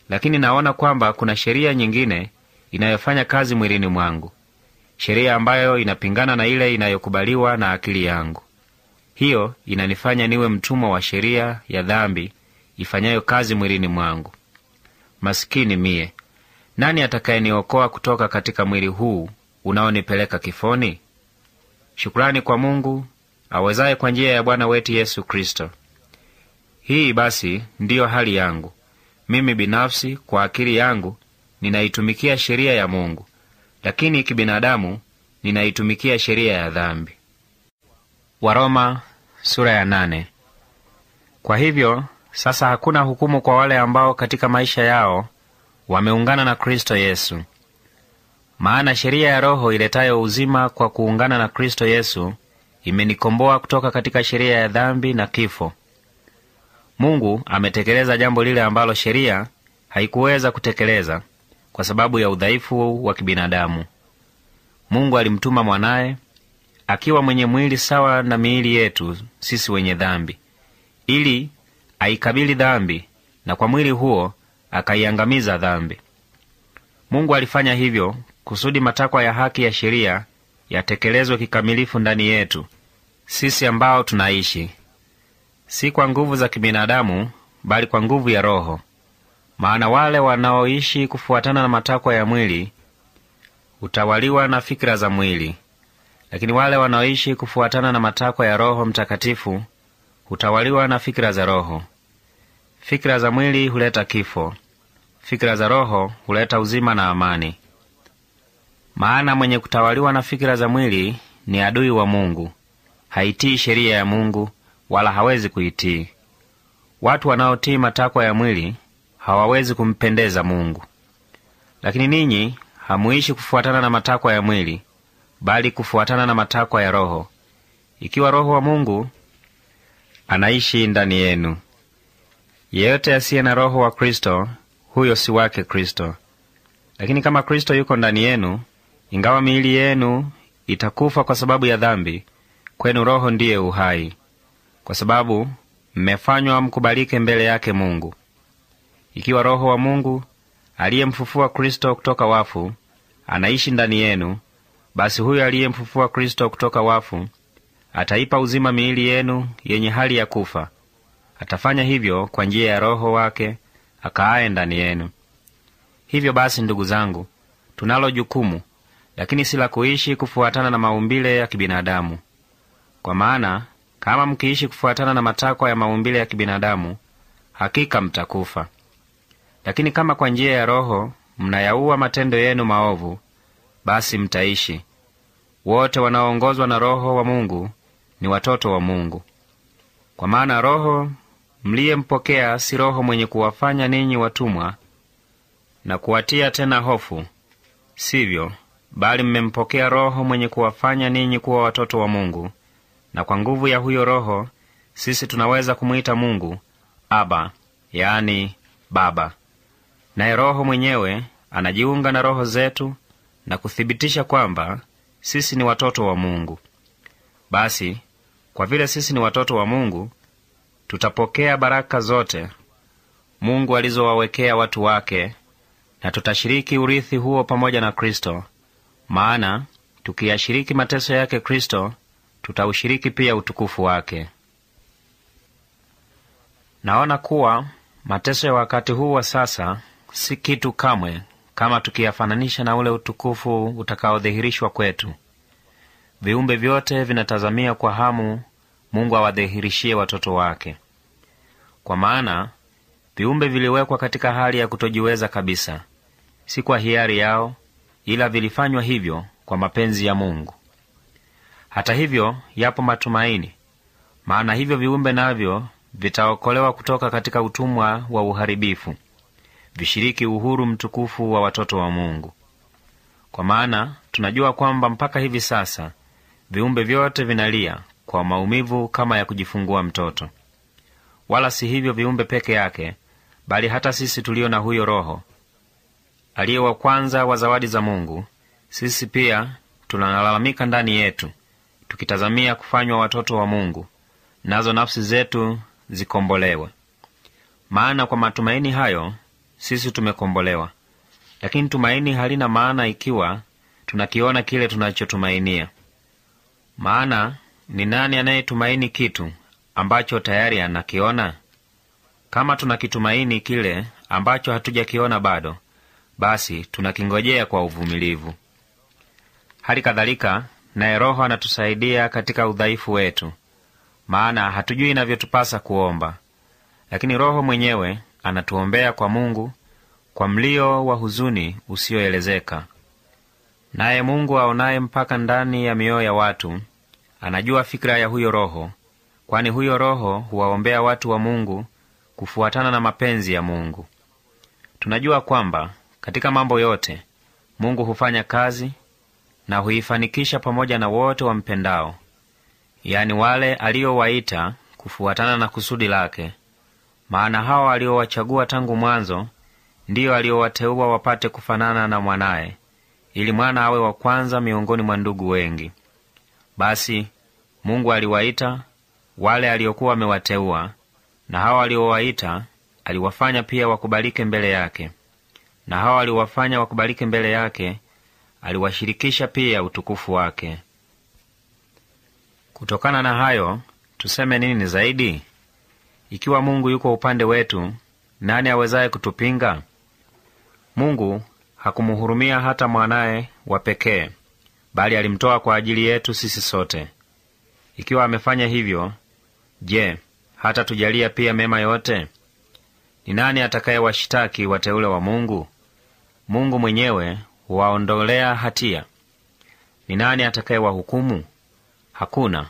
lakini naona kwamba kuna sheria nyingine inayofanya kazi mwilini mwangu, sheria ambayo inapingana na ile inayokubaliwa na akili yangu. Hiyo inanifanya niwe mtumwa wa sheria ya dhambi ifanyayo kazi mwilini mwangu. Masikini miye Nani atakayeniokoa kutoka katika mwili huu unaonipeleka kifoni? Shukurani kwa Mungu awezaye kwa njia ya Bwana wetu Yesu Kristo. Hii basi ndiyo hali yangu mimi binafsi. Kwa akili yangu ninaitumikia sheria ya Mungu, lakini kibinadamu ninaitumikia sheria ya dhambi. Waroma sura ya nane. Kwa hivyo sasa hakuna hukumu kwa wale ambao katika maisha yao wameungana na Kristo Yesu. Maana sheria ya Roho iletayo uzima kwa kuungana na Kristo Yesu imenikomboa kutoka katika sheria ya dhambi na kifo. Mungu ametekeleza jambo lile ambalo sheria haikuweza kutekeleza kwa sababu ya udhaifu wa kibinadamu. Mungu alimtuma mwanaye akiwa mwenye mwili sawa na miili yetu sisi wenye dhambi, ili aikabili dhambi na kwa mwili huo akaiangamiza dhambi. Mungu alifanya hivyo kusudi matakwa ya haki ya sheria yatekelezwe kikamilifu ndani yetu sisi ambao tunaishi. si kwa nguvu za kibinadamu, bali kwa nguvu ya Roho. Maana wale wanaoishi kufuatana na matakwa ya mwili hutawaliwa na fikira za mwili, lakini wale wanaoishi kufuatana na matakwa ya Roho Mtakatifu hutawaliwa na fikira za Roho. Fikira za mwili huleta kifo, fikira za Roho huleta uzima na amani. Maana mwenye kutawaliwa na fikira za mwili ni adui wa Mungu, haitii sheria ya Mungu, wala hawezi kuitii. Watu wanaotii matakwa ya mwili hawawezi kumpendeza Mungu. Lakini ninyi hamuishi kufuatana na matakwa ya mwili, bali kufuatana na matakwa ya Roho, ikiwa Roho wa Mungu anaishi ndani yenu. Yeyote asiye na Roho wa Kristo, huyo si wake Kristo. Lakini kama Kristo yuko ndani yenu, ingawa miili yenu itakufa kwa sababu ya dhambi, kwenu Roho ndiye uhai, kwa sababu mmefanywa mkubalike mbele yake Mungu. Ikiwa Roho wa Mungu aliyemfufua Kristo kutoka wafu anaishi ndani yenu, basi huyo aliyemfufua Kristo kutoka wafu ataipa uzima miili yenu yenye hali ya kufa. Atafanya hivyo kwa njia ya Roho wake akaaye ndani yenu. Hivyo basi, ndugu zangu, tunalo jukumu, lakini si la kuishi kufuatana na maumbile ya kibinadamu. Kwa maana kama mkiishi kufuatana na matakwa ya maumbile ya kibinadamu, hakika mtakufa. Lakini kama kwa njia ya Roho mnayaua matendo yenu maovu, basi mtaishi. Wote wanaoongozwa na Roho wa Mungu ni watoto wa Mungu. Kwa maana Roho mliyempokea si Roho mwenye kuwafanya ninyi watumwa na kuwatia tena hofu, sivyo, bali mmempokea Roho mwenye kuwafanya ninyi kuwa watoto wa Mungu, na kwa nguvu ya huyo Roho sisi tunaweza kumwita Mungu Aba, yaani Baba. Naye Roho mwenyewe anajiunga na roho zetu na kuthibitisha kwamba sisi ni watoto wa Mungu. Basi kwa vile sisi ni watoto wa Mungu, tutapokea baraka zote Mungu alizowawekea watu wake, na tutashiriki urithi huo pamoja na Kristo. Maana tukiyashiriki mateso yake Kristo, tutaushiriki pia utukufu wake. Naona kuwa mateso ya wakati huu wa sasa si kitu kamwe, kama tukiyafananisha na ule utukufu utakaodhihirishwa kwetu. Viumbe vyote vinatazamia kwa hamu Mungu awadhihirishie watoto wake, kwa maana viumbe viliwekwa katika hali ya kutojiweza kabisa, si kwa hiari yao, ila vilifanywa hivyo kwa mapenzi ya Mungu. Hata hivyo, yapo matumaini, maana hivyo viumbe navyo vitaokolewa kutoka katika utumwa wa uharibifu, vishiriki uhuru mtukufu wa watoto wa Mungu. Kwa maana tunajua kwamba mpaka hivi sasa viumbe vyote vinalia kwa maumivu kama ya kujifungua mtoto. Wala si hivyo viumbe peke yake, bali hata sisi tulio na huyo Roho aliye wa kwanza wa zawadi za Mungu, sisi pia tunalalamika ndani yetu, tukitazamia kufanywa watoto wa Mungu, nazo nafsi zetu zikombolewe. Maana kwa matumaini hayo sisi tumekombolewa. Lakini tumaini halina maana ikiwa tunakiona kile tunachotumainia. Maana ni nani anayetumaini kitu ambacho tayari anakiona? Kama tunakitumaini kile ambacho hatujakiona bado, basi tunakingojea kwa uvumilivu. Hali kadhalika naye Roho anatusaidia katika udhaifu wetu, maana hatujui inavyotupasa kuomba, lakini Roho mwenyewe anatuombea kwa Mungu kwa mlio wa huzuni usiyoelezeka. Naye Mungu aonaye mpaka ndani ya mioyo ya watu anajua fikira ya huyo Roho, kwani huyo Roho huwaombea watu wa Mungu kufuatana na mapenzi ya Mungu. Tunajua kwamba katika mambo yote Mungu hufanya kazi na huifanikisha pamoja na wote wampendao, yaani wale aliowaita kufuatana na kusudi lake. Maana hawa aliowachagua tangu mwanzo ndiyo aliowateua wapate kufanana na mwanaye, ili mwana awe wa kwanza miongoni mwa ndugu wengi. Basi Mungu aliwaita wale aliokuwa amewateua, na hawa aliowaita aliwafanya pia wakubalike mbele yake, na hawa aliwafanya wakubalike mbele yake aliwashirikisha pia utukufu wake. Kutokana na hayo tuseme nini zaidi? Ikiwa Mungu yuko upande wetu, nani awezaye kutupinga? Mungu hakumuhurumia hata mwanaye wa pekee, bali alimtoa kwa ajili yetu sisi sote. Ikiwa amefanya hivyo, je, hata tujalia pia mema yote? Ni nani atakayewashitaki wateule wa Mungu? Mungu mwenyewe huwaondolea hatia. Ni nani atakayewahukumu? Hakuna.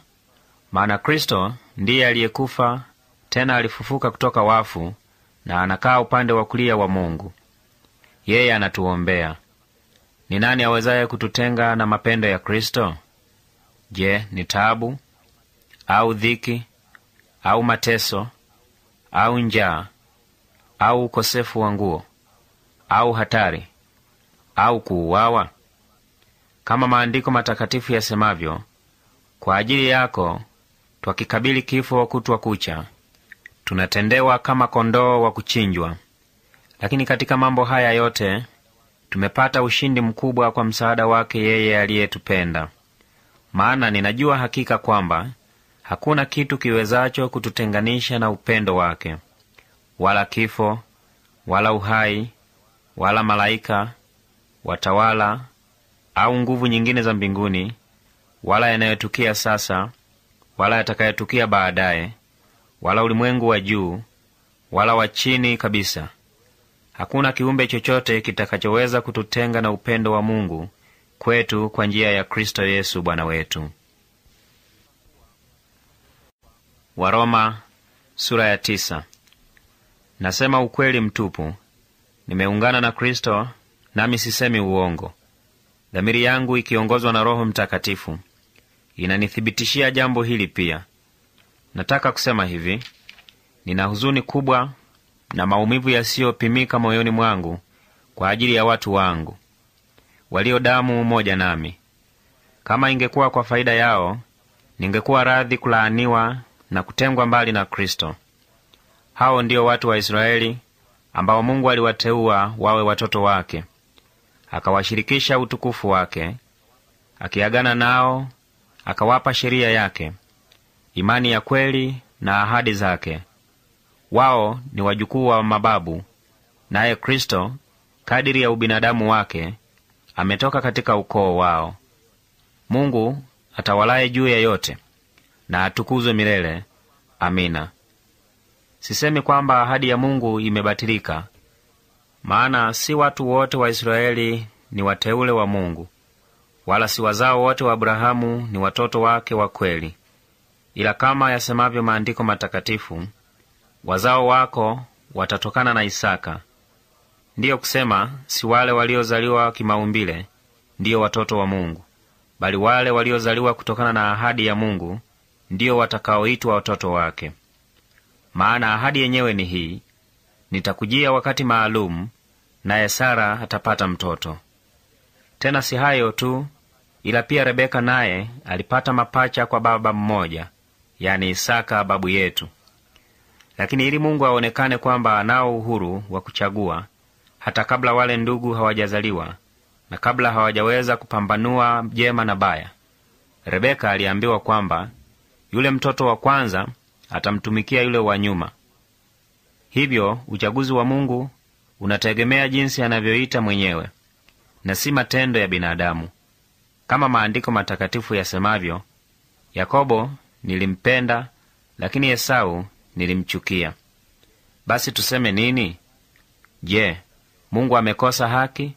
Maana Kristo ndiye aliyekufa tena alifufuka kutoka wafu na anakaa upande wa kulia wa Mungu. Yeye anatuombea. Ni nani awezaye kututenga na mapendo ya Kristo? Je, ni tabu au dhiki au mateso au njaa au ukosefu wa nguo au hatari au kuuawa? Kama maandiko matakatifu yasemavyo, kwa ajili yako twakikabili kifo kutwa kucha, tunatendewa kama kondoo wa kuchinjwa. Lakini katika mambo haya yote tumepata ushindi mkubwa kwa msaada wake yeye aliyetupenda. Maana ninajua hakika kwamba hakuna kitu kiwezacho kututenganisha na upendo wake, wala kifo, wala uhai, wala malaika, watawala, au nguvu nyingine za mbinguni, wala yanayotukia sasa, wala yatakayotukia baadaye, wala ulimwengu wa juu, wala wa chini kabisa. Hakuna kiumbe chochote kitakachoweza kututenga na upendo wa Mungu kwetu kwa njia ya Kristo Yesu Bwana wetu. Waroma sura ya tisa. Nasema ukweli mtupu, nimeungana na Kristo, nami sisemi uongo. Dhamiri yangu ikiongozwa na Roho Mtakatifu inanithibitishia jambo hili pia. Nataka kusema hivi: nina huzuni kubwa na maumivu yasiyopimika moyoni mwangu kwa ajili ya watu wangu walio damu moja nami. Kama ingekuwa kwa faida yao, ningekuwa radhi kulaaniwa na kutengwa mbali na Kristo. Hao ndio watu wa Israeli ambao Mungu aliwateua wawe watoto wake, akawashirikisha utukufu wake, akiagana nao, akawapa sheria yake, imani ya kweli na ahadi zake. Wao ni wajukuu wa mababu, naye Kristo kadiri ya ubinadamu wake ametoka katika ukoo wao. Mungu atawalaye juu ya yote na atukuzwe milele. Amina. Sisemi kwamba ahadi ya Mungu imebatilika, maana si watu wote wa Israeli ni wateule wa Mungu, wala si wazao wote wa Abrahamu ni watoto wake wa kweli. Ila kama yasemavyo maandiko matakatifu, wazao wako watatokana na Isaka. Ndiyo kusema si wale waliozaliwa kimaumbile ndiyo watoto wa Mungu, bali wale waliozaliwa kutokana na ahadi ya Mungu ndiyo watakaoitwa watoto wake. Maana ahadi yenyewe ni hii: nitakujia wakati maalumu, naye Sara atapata mtoto. Tena si hayo tu, ila pia Rebeka naye alipata mapacha kwa baba mmoja, yani Isaka babu yetu. Lakini ili Mungu aonekane kwamba anao uhuru wa kuchagua hata kabla wale ndugu hawajazaliwa na kabla hawajaweza kupambanua jema na baya, Rebeka aliambiwa kwamba yule mtoto wa kwanza atamtumikia yule wa nyuma. Hivyo uchaguzi wa Mungu unategemea jinsi anavyoita mwenyewe na si matendo ya binadamu. Kama maandiko matakatifu yasemavyo, Yakobo nilimpenda, lakini Esau nilimchukia. Basi tuseme nini? Je, Mungu amekosa haki?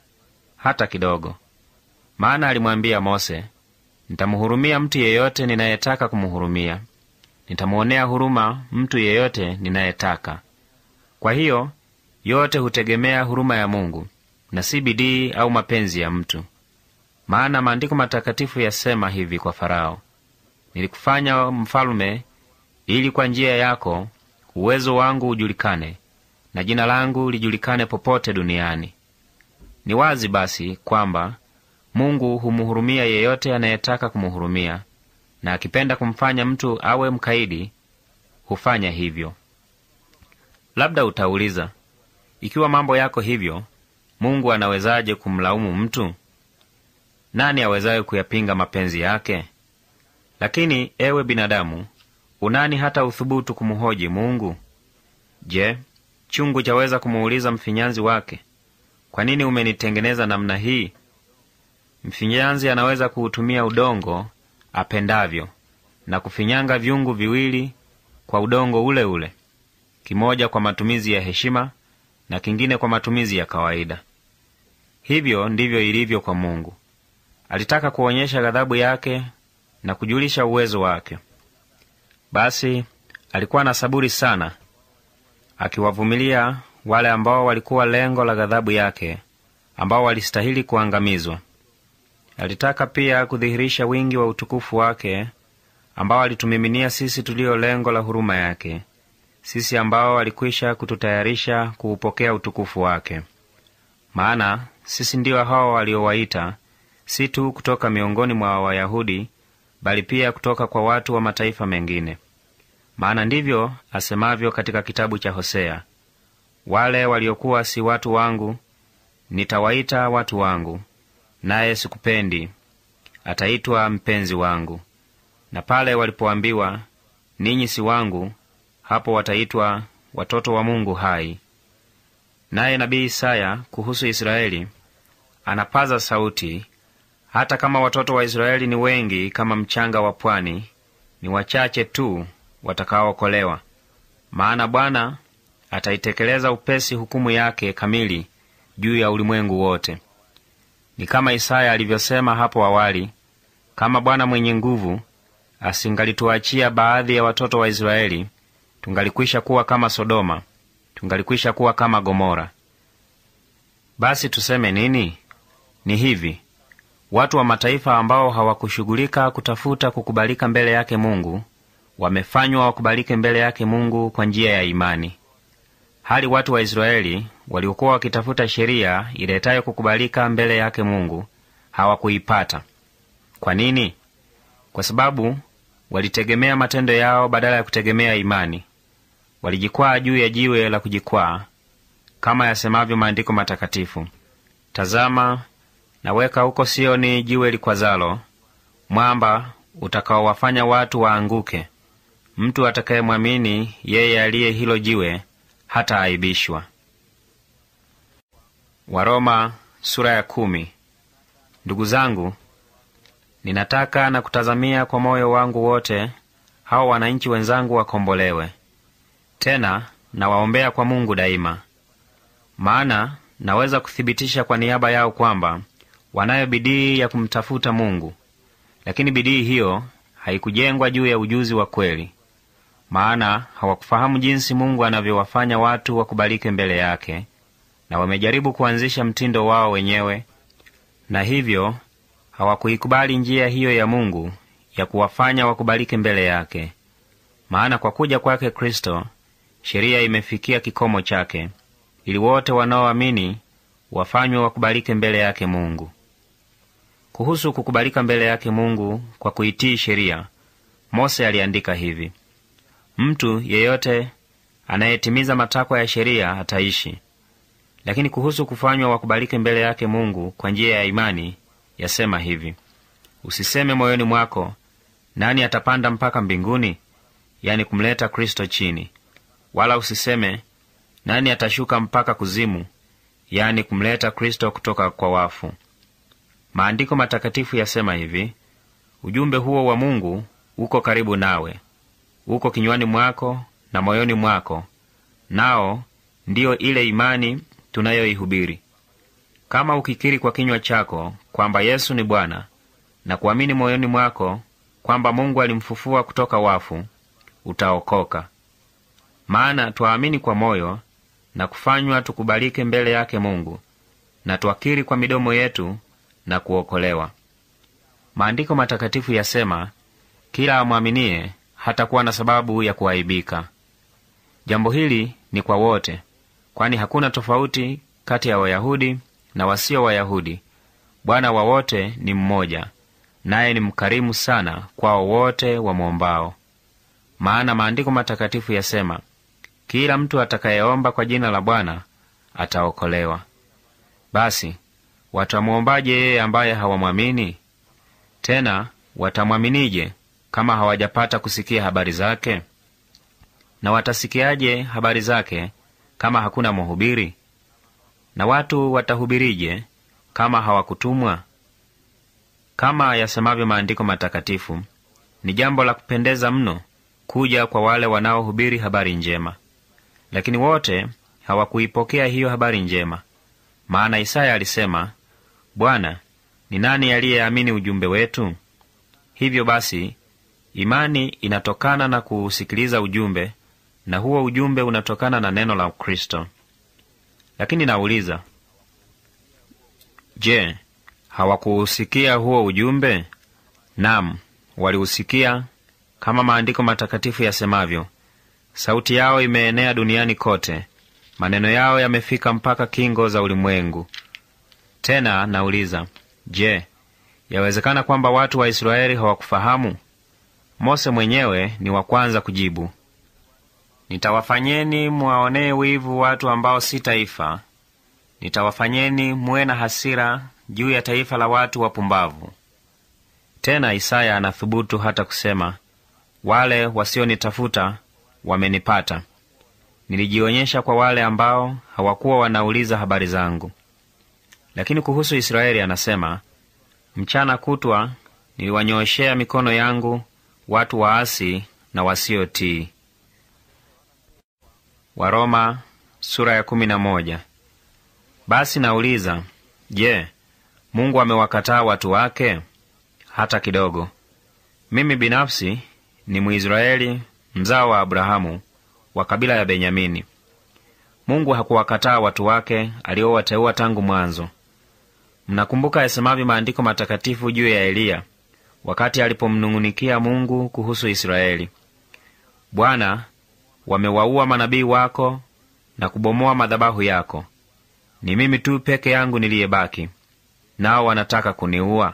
Hata kidogo. Maana alimwambia Mose, nitamhurumia mtu yeyote ninayetaka kumhurumia, nitamwonea huruma mtu yeyote ninayetaka. Kwa hiyo yote hutegemea huruma ya Mungu na si bidii au mapenzi ya mtu. Maana maandiko matakatifu yasema hivi kwa Farao, nilikufanya mfalume ili kwa njia yako uwezo wangu ujulikane na jina langu lijulikane popote duniani. Ni wazi basi kwamba Mungu humhurumia yeyote anayetaka kumhurumia, na akipenda kumfanya mtu awe mkaidi hufanya hivyo. Labda utauliza, ikiwa mambo yako hivyo, Mungu anawezaje kumlaumu mtu? Nani awezaye kuyapinga mapenzi yake? Lakini ewe binadamu, unani hata uthubutu kumhoji Mungu? Je, chungu chaweza kumuuliza mfinyanzi wake, kwa nini umenitengeneza namna hii? Mfinyanzi anaweza kuutumia udongo apendavyo na kufinyanga vyungu viwili kwa udongo ule ule, kimoja kwa matumizi ya heshima na kingine kwa matumizi ya kawaida. Hivyo ndivyo ilivyo kwa Mungu. Alitaka kuonyesha ghadhabu yake na kujulisha uwezo wake. Basi alikuwa na saburi sana, akiwavumilia wale ambao walikuwa lengo la ghadhabu yake, ambao walistahili kuangamizwa. Alitaka pia kudhihirisha wingi wa utukufu wake ambao alitumiminia sisi tulio lengo la huruma yake, sisi ambao alikwisha kututayarisha kuupokea utukufu wake. Maana sisi ndiyo hao waliowaita, si tu kutoka miongoni mwa Wayahudi, bali pia kutoka kwa watu wa mataifa mengine. Maana ndivyo asemavyo katika kitabu cha Hosea, wale waliokuwa si watu wangu nitawaita watu wangu, naye sikupendi ataitwa mpenzi wangu. Na pale walipoambiwa ninyi si wangu, hapo wataitwa watoto wa Mungu hai. Naye nabii Isaya kuhusu Israeli anapaza sauti, hata kama watoto wa Israeli ni wengi kama mchanga wa pwani, ni wachache tu watakaookolewa. Maana Bwana ataitekeleza upesi hukumu yake kamili juu ya ulimwengu wote. Ni kama Isaya alivyosema hapo awali, kama Bwana mwenye nguvu asingalituachia baadhi ya watoto wa Israeli, tungalikwisha kuwa kama Sodoma, tungalikwisha kuwa kama Gomora. Basi tuseme nini? Ni hivi: watu wa mataifa ambao hawakushughulika kutafuta kukubalika mbele yake Mungu wamefanywa wakubalike mbele yake Mungu kwa njia ya imani, hali watu wa Israeli waliokuwa wakitafuta sheria iletayo kukubalika mbele yake Mungu hawakuipata. Kwa nini? Kwa sababu walitegemea matendo yao badala ya kutegemea imani. Walijikwaa juu ya jiwe la kujikwaa, kama yasemavyo maandiko matakatifu: Tazama, naweka huko Sioni jiwe likwazalo, mwamba utakaowafanya watu waanguke. Mtu atakayemwamini yeye aliye hilo jiwe hata aibishwa. Waroma sura ya kumi. Ndugu zangu, ninataka na kutazamia kwa moyo wangu wote hao wananchi wenzangu wakombolewe. Tena nawaombea kwa Mungu daima, maana naweza kuthibitisha kwa niaba yao kwamba wanayo bidii ya kumtafuta Mungu, lakini bidii hiyo haikujengwa juu ya ujuzi wa kweli, maana hawakufahamu jinsi Mungu anavyowafanya watu wakubalike mbele yake, na wamejaribu kuanzisha mtindo wao wenyewe, na hivyo hawakuikubali njia hiyo ya Mungu ya kuwafanya wakubalike mbele yake. Maana kwa kuja kwake Kristo sheria imefikia kikomo chake, ili wote wanaoamini wafanywe wakubalike mbele yake Mungu. Kuhusu kukubalika mbele yake Mungu kwa kuitii sheria, Mose aliandika hivi: mtu yeyote anayetimiza matakwa ya sheria ataishi. Lakini kuhusu kufanywa wakubalike mbele yake Mungu kwa njia ya imani, yasema hivi: usiseme moyoni mwako, nani atapanda mpaka mbinguni, yani kumleta Kristo chini, wala usiseme nani atashuka mpaka kuzimu, yani kumleta Kristo kutoka kwa wafu. Maandiko matakatifu yasema hivi: ujumbe huo wa Mungu uko karibu nawe, uko kinywani mwako na moyoni mwako, nao ndiyo ile imani tunayoihubiri. Kama ukikiri kwa kinywa chako kwamba Yesu ni Bwana na kuamini moyoni mwako kwamba Mungu alimfufua kutoka wafu, utaokoka. Maana twaamini kwa moyo na kufanywa tukubalike mbele yake Mungu, na twakiri kwa midomo yetu na kuokolewa. Maandiko matakatifu yasema, kila amwaminie hatakuwa na sababu ya kuaibika. Jambo hili ni kwa wote, kwani hakuna tofauti kati ya Wayahudi na wasio Wayahudi. Bwana wa wote ni mmoja, naye ni mkarimu sana kwao wote wamwombao. Maana maandiko matakatifu yasema, kila mtu atakayeomba kwa jina la Bwana ataokolewa. Basi watamwombaje yeye ambaye hawamwamini? Tena watamwaminije kama hawajapata kusikia habari zake? Na watasikiaje habari zake kama hakuna mhubiri? Na watu watahubirije kama hawakutumwa? Kama yasemavyo maandiko matakatifu, ni jambo la kupendeza mno kuja kwa wale wanaohubiri habari njema. Lakini wote hawakuipokea hiyo habari njema. Maana Isaya alisema, Bwana, ni nani aliyeamini ujumbe wetu? Hivyo basi, imani inatokana na kuusikiliza ujumbe, na huo ujumbe unatokana na neno la Kristo. Lakini nauliza, je, hawakuusikia huo ujumbe? Nam, waliusikia, kama maandiko matakatifu yasemavyo, sauti yao imeenea duniani kote, maneno yao yamefika mpaka kingo za ulimwengu. Tena nauliza, je, yawezekana kwamba watu wa Israeli hawakufahamu? Mose mwenyewe ni wa kwanza kujibu, nitawafanyeni mwaonee wivu watu ambao si taifa, nitawafanyeni muwe na hasira juu ya taifa la watu wapumbavu. Tena Isaya anathubutu hata kusema, wale wasionitafuta wamenipata, nilijionyesha kwa wale ambao hawakuwa wanauliza habari zangu. Lakini kuhusu Israeli anasema, mchana kutwa niliwanyooshea mikono yangu watu waasi na wasiotii. Waroma sura ya kumi na moja. Basi nauliza, je, Mungu amewakataa watu wake? Hata kidogo. Mimi binafsi ni Mwisraeli mzao wa Abrahamu wa kabila ya Benyamini. Mungu hakuwakataa watu wake aliowateua tangu mwanzo. Mnakumbuka yasemavyo maandiko matakatifu juu ya Eliya wakati alipomnung'unikia Mungu kuhusu Israeli. Bwana, wamewaua manabii wako na kubomoa madhabahu yako. Ni mimi tu peke yangu niliyebaki, nao wanataka kuniua.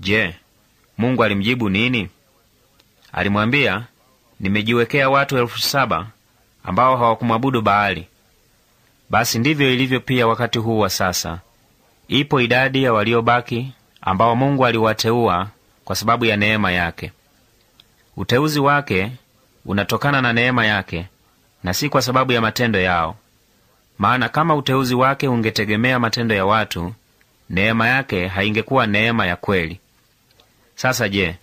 Je, Mungu alimjibu nini? Alimwambia, nimejiwekea watu elfu saba ambao hawakumwabudu Baali. Basi ndivyo ilivyo pia wakati huu wa sasa. Ipo idadi ya waliobaki ambao Mungu aliwateua kwa sababu ya neema yake. Uteuzi wake unatokana na neema yake na si kwa sababu ya matendo yao. Maana kama uteuzi wake ungetegemea matendo ya watu, neema yake haingekuwa neema ya kweli. Sasa je,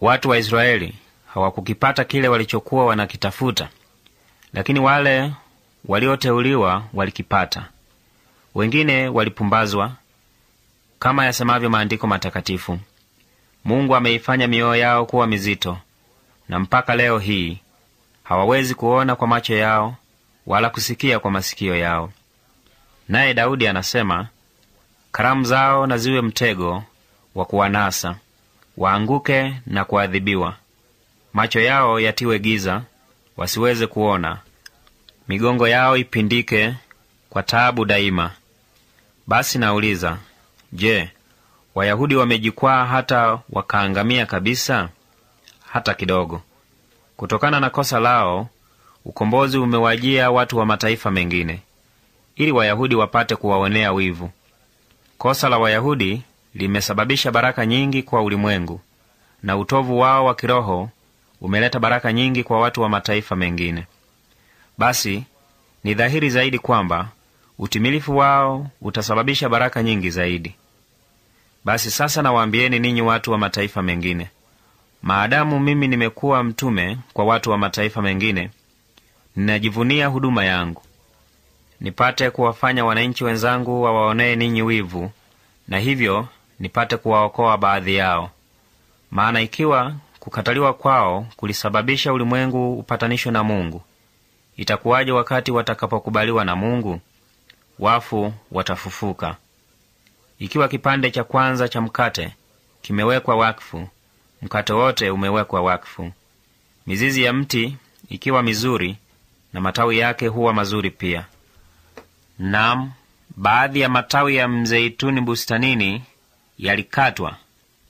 watu wa Israeli hawakukipata kile walichokuwa wanakitafuta? Lakini wale walioteuliwa walikipata. Wengine walipumbazwa, kama yasemavyo maandiko matakatifu, Mungu ameifanya mioyo yao kuwa mizito, na mpaka leo hii hawawezi kuona kwa macho yao wala kusikia kwa masikio yao. Naye Daudi anasema, karamu zao na ziwe mtego wa kuwanasa, waanguke na kuadhibiwa. Macho yao yatiwe giza, wasiweze kuona, migongo yao ipindike kwa taabu daima. Basi nauliza, je, Wayahudi wamejikwaa hata wakaangamia kabisa? Hata kidogo. Kutokana na kosa lao, ukombozi umewajia watu wa mataifa mengine, ili Wayahudi wapate kuwaonea wivu. Kosa la Wayahudi limesababisha baraka nyingi kwa ulimwengu, na utovu wao wa kiroho umeleta baraka nyingi kwa watu wa mataifa mengine. Basi ni dhahiri zaidi kwamba utimilifu wao utasababisha baraka nyingi zaidi. Basi sasa nawaambieni ninyi watu wa mataifa mengine, maadamu mimi nimekuwa mtume kwa watu wa mataifa mengine, ninajivunia huduma yangu, nipate kuwafanya wananchi wenzangu wawaonee ninyi wivu, na hivyo nipate kuwaokoa baadhi yao. Maana ikiwa kukataliwa kwao kulisababisha ulimwengu upatanishwe na Mungu, itakuwaje wakati watakapokubaliwa na Mungu? Wafu watafufuka. Ikiwa kipande cha kwanza cha mkate kimewekwa wakfu, mkate wote umewekwa wakfu. Mizizi ya mti ikiwa mizuri, na matawi yake huwa mazuri pia. Naam, baadhi ya matawi ya mzeituni bustanini yalikatwa,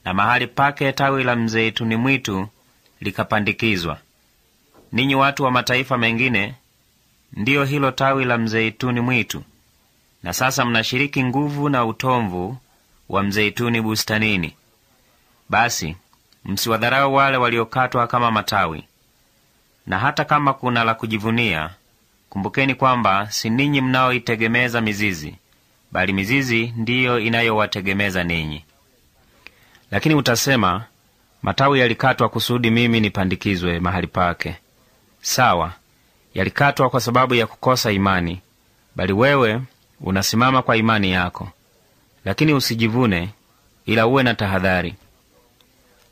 na mahali pake tawi la mzeituni mwitu likapandikizwa. Ninyi watu wa mataifa mengine ndiyo hilo tawi la mzeituni mwitu, na sasa mnashiriki nguvu na utomvu wa mzeituni bustanini. Basi msiwadharau wale waliokatwa kama matawi. Na hata kama kuna la kujivunia, kumbukeni kwamba si ninyi mnaoitegemeza mizizi, bali mizizi ndiyo inayowategemeza ninyi. Lakini utasema, matawi yalikatwa kusudi mimi nipandikizwe mahali pake. Sawa, yalikatwa kwa sababu ya kukosa imani, bali wewe unasimama kwa imani yako. Lakini usijivune, ila uwe na tahadhari,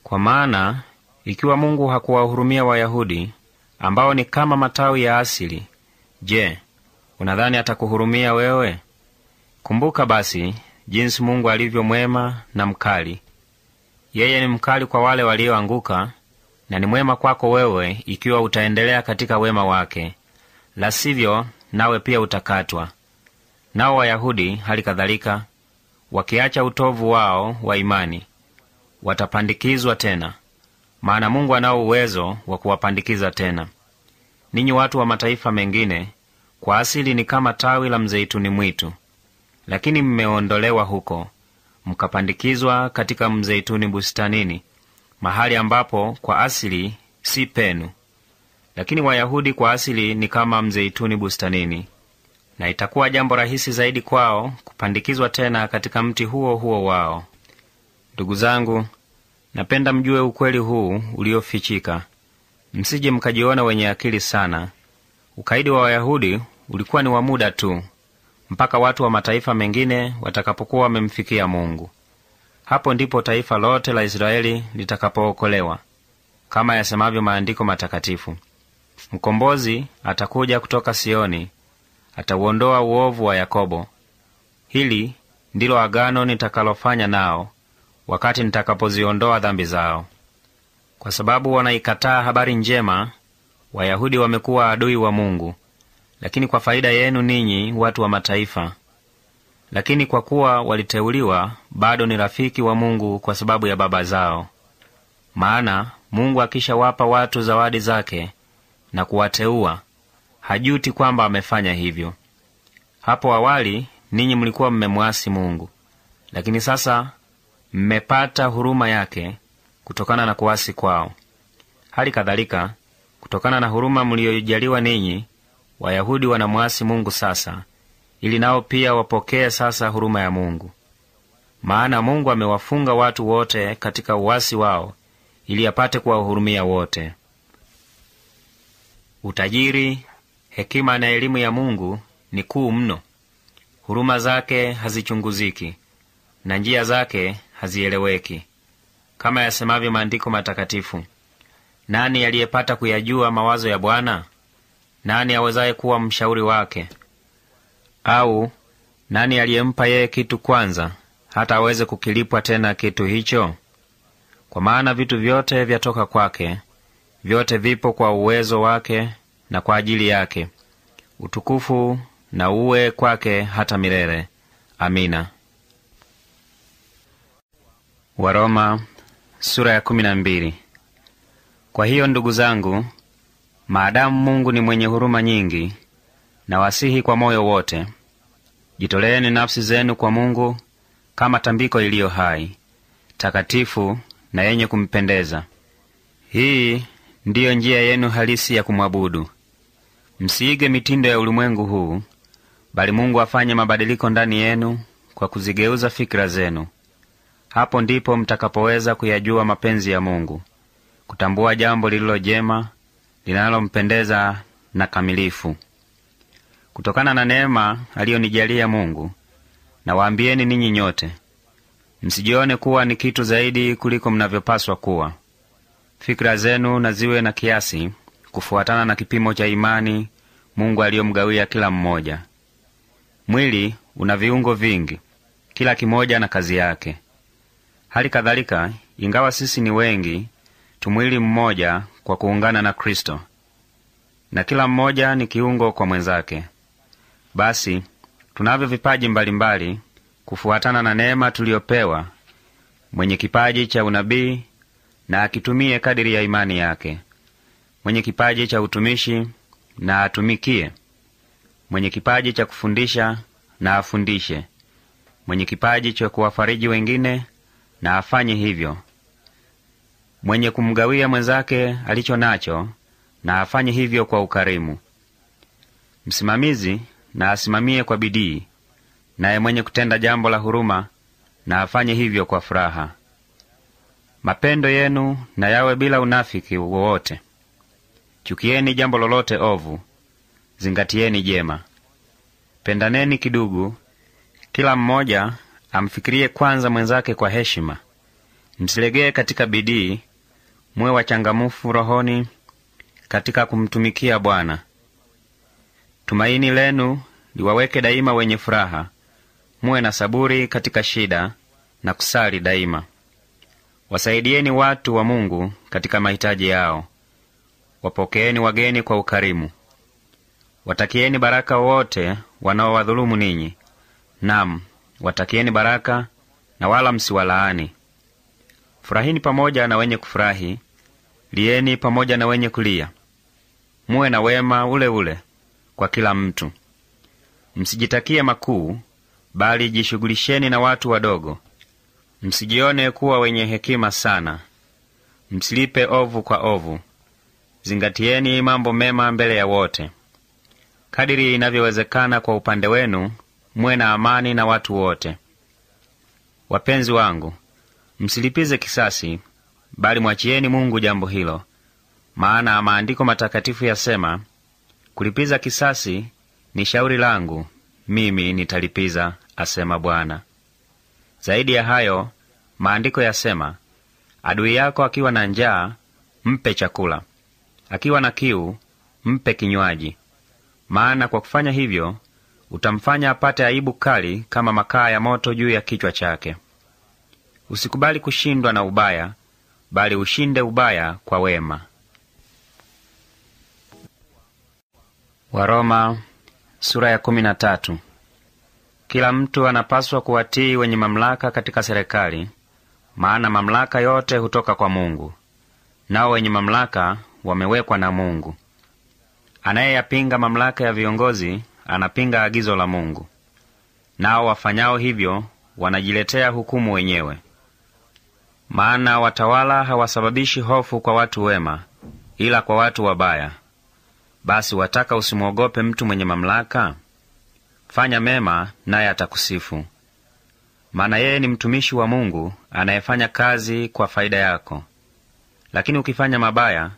kwa maana ikiwa Mungu hakuwahurumia Wayahudi ambao ni kama matawi ya asili, je, unadhani atakuhurumia wewe? Kumbuka basi jinsi Mungu alivyo mwema na mkali. Yeye ni mkali kwa wale walioanguka, na ni mwema kwako wewe ikiwa utaendelea katika wema wake, la sivyo nawe pia utakatwa. Nao Wayahudi hali kadhalika, wakiacha utovu wao wa imani, watapandikizwa tena, maana Mungu anao uwezo wa kuwapandikiza tena. Ninyi watu wa mataifa mengine, kwa asili ni kama tawi la mzeituni mwitu, lakini mmeondolewa huko mkapandikizwa katika mzeituni bustanini, mahali ambapo kwa asili si penu. Lakini Wayahudi kwa asili ni kama mzeituni bustanini, na itakuwa jambo rahisi zaidi kwao kupandikizwa tena katika mti huo huo wao. Ndugu zangu, napenda mjue ukweli huu uliofichika, msije mkajiona wenye akili sana. Ukaidi wa Wayahudi ulikuwa ni wa muda tu, mpaka watu wa mataifa mengine watakapokuwa wamemfikia Mungu. Hapo ndipo taifa lote la Israeli litakapookolewa, kama yasemavyo maandiko matakatifu: Mkombozi atakuja kutoka Sioni, atauondoa uovu wa Yakobo. Hili ndilo agano nitakalofanya nao wakati nitakapoziondoa dhambi zao. Kwa sababu wanaikataa habari njema, Wayahudi wamekuwa adui wa Mungu, lakini kwa faida yenu ninyi watu wa mataifa. Lakini kwa kuwa waliteuliwa, bado ni rafiki wa Mungu kwa sababu ya baba zao. Maana Mungu akishawapa watu zawadi zake na kuwateua, hajuti kwamba amefanya hivyo. Hapo awali ninyi mlikuwa mmemwasi Mungu, lakini sasa mmepata huruma yake kutokana na kuwasi kwao. Hali kadhalika, kutokana na huruma mliyojaliwa ninyi, Wayahudi wanamwasi Mungu sasa, ili nao pia wapokee sasa huruma ya Mungu. Maana Mungu amewafunga watu wote katika uwasi wao, ili apate kuwahurumia wote. Utajiri, hekima na elimu ya Mungu ni kuu mno. Huruma zake hazichunguziki na njia zake hazieleweki, kama yasemavyo maandiko matakatifu: nani aliyepata kuyajua mawazo ya Bwana? Nani awezaye kuwa mshauri wake? Au nani aliyempa yeye kitu kwanza, hata aweze kukilipwa tena kitu hicho? Kwa maana vitu vyote vyatoka kwake, vyote vipo kwa uwezo wake na kwa ajili yake. Utukufu na uwe kwake hata milele. Amina. Waroma, sura ya kumi na mbili. Kwa hiyo ndugu zangu, maadamu Mungu ni mwenye huruma nyingi, na wasihi kwa moyo wote, jitoleeni nafsi zenu kwa Mungu kama tambiko iliyo hai, takatifu na yenye kumpendeza. Hii ndiyo njia yenu halisi ya kumwabudu. Msiige mitindo ya ulimwengu huu, bali Mungu afanye mabadiliko ndani yenu kwa kuzigeuza fikira zenu. Hapo ndipo mtakapoweza kuyajua mapenzi ya Mungu, kutambua jambo lililo jema, linalompendeza na kamilifu. Kutokana na neema aliyonijalia Mungu, nawaambieni ninyi nyote, msijione kuwa ni kitu zaidi kuliko mnavyopaswa kuwa. Fikira zenu na ziwe na kiasi, kufuatana na kipimo cha imani Mungu aliyomgawia kila mmoja. Mwili una viungo vingi, kila kimoja na kazi yake. Hali kadhalika, ingawa sisi ni wengi, tumwili mmoja kwa kuungana na Kristo, na kila mmoja ni kiungo kwa mwenzake. Basi tunavyo vipaji mbalimbali mbali, kufuatana na neema tuliyopewa. Mwenye kipaji cha unabii na akitumie kadiri ya imani yake. Mwenye kipaji cha utumishi na atumikie. Mwenye kipaji cha kufundisha na afundishe. Mwenye kipaji cha kuwafariji wengine na afanye hivyo. Mwenye kumgawia mwenzake alicho nacho na afanye hivyo kwa ukarimu. Msimamizi na asimamie kwa bidii, naye mwenye kutenda jambo la huruma na afanye hivyo kwa furaha. Mapendo yenu na yawe bila unafiki wowote. Chukieni jambo lolote ovu, zingatieni jema. Pendaneni kidugu, kila mmoja amfikirie kwanza mwenzake kwa heshima. Msilegee katika bidii, muwe wachangamufu rohoni katika kumtumikia Bwana. Tumaini lenu liwaweke daima wenye furaha, muwe na saburi katika shida na kusali daima. Wasaidieni watu wa Mungu katika mahitaji yao. Wapokeeni wageni kwa ukarimu. Watakieni baraka wote wanaowadhulumu ninyi. Nam, watakieni baraka na wala msiwalaani. Furahini pamoja na wenye kufurahi, lieni pamoja na wenye kulia. Muwe na wema ule ule kwa kila mtu. Msijitakie makuu, bali jishughulisheni na watu wadogo. Msijione kuwa wenye hekima sana. Msilipe ovu kwa ovu. Zingatieni mambo mema mbele ya wote. Kadiri inavyowezekana kwa upande wenu, muwe na amani na watu wote. Wapenzi wangu, msilipize kisasi, bali mwachieni Mungu jambo hilo, maana maandiko matakatifu yasema, kulipiza kisasi ni shauri langu, mimi nitalipiza, asema Bwana. Zaidi ya hayo, maandiko yasema, adui yako akiwa na njaa mpe chakula, akiwa na kiu mpe kinywaji, maana kwa kufanya hivyo utamfanya apate aibu kali kama makaa ya moto juu ya kichwa chake. Usikubali kushindwa na ubaya, bali ushinde ubaya kwa wema. Waroma sura ya kumi na tatu. Kila mtu anapaswa kuwatii wenye mamlaka katika serikali, maana mamlaka yote hutoka kwa Mungu, nao wenye mamlaka wamewekwa na Mungu. Anayeyapinga mamlaka ya viongozi anapinga agizo la Mungu, nao wafanyao hivyo wanajiletea hukumu wenyewe. Maana watawala hawasababishi hofu kwa watu wema, ila kwa watu wabaya. Basi wataka usimwogope mtu mwenye mamlaka? Fanya mema, naye atakusifu, maana yeye ni mtumishi wa Mungu anayefanya kazi kwa faida yako. Lakini ukifanya mabaya,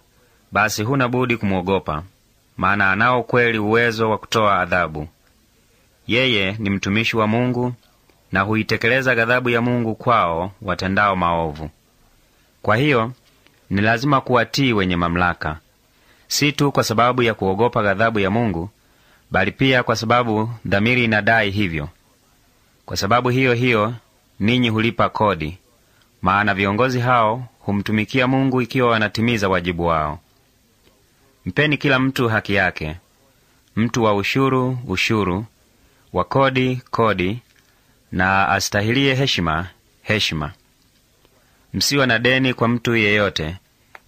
basi huna budi kumwogopa, maana anao kweli uwezo wa kutoa adhabu. Yeye ni mtumishi wa Mungu na huitekeleza ghadhabu ya Mungu kwao watendao maovu. Kwa hiyo ni lazima kuwatii wenye mamlaka, si tu kwa sababu ya kuogopa ghadhabu ya Mungu, bali pia kwa sababu dhamiri inadai hivyo. Kwa sababu hiyo hiyo ninyi hulipa kodi, maana viongozi hao humtumikia Mungu ikiwa wanatimiza wajibu wao. Mpeni kila mtu haki yake, mtu wa ushuru ushuru, wa kodi kodi, na astahilie heshima heshima. msiwa na deni kwa mtu yeyote,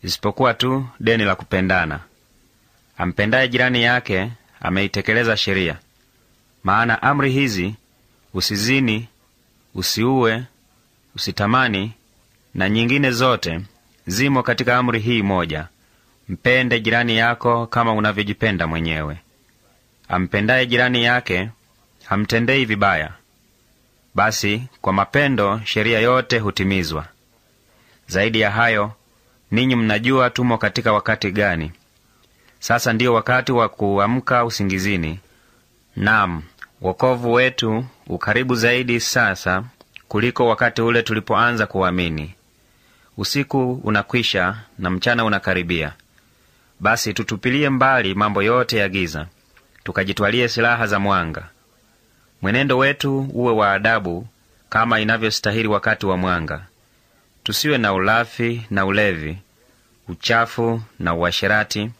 isipokuwa tu deni la kupendana. Ampendaye jirani yake ameitekeleza sheria. Maana amri hizi, usizini, usiue, usitamani, na nyingine zote zimo katika amri hii moja: mpende jirani yako kama unavyojipenda mwenyewe. Ampendaye jirani yake hamtendei vibaya. Basi kwa mapendo sheria yote hutimizwa. Zaidi ya hayo, ninyi mnajua tumo katika wakati gani. Sasa ndiyo wakati wa kuamka usingizini. Naam, wokovu wetu ukaribu zaidi sasa kuliko wakati ule tulipoanza kuamini. Usiku unakwisha na mchana unakaribia. Basi tutupilie mbali mambo yote ya giza, tukajitwalie silaha za mwanga. Mwenendo wetu uwe wa adabu kama inavyostahili wakati wa mwanga. Tusiwe na ulafi na ulevi, uchafu na uasherati,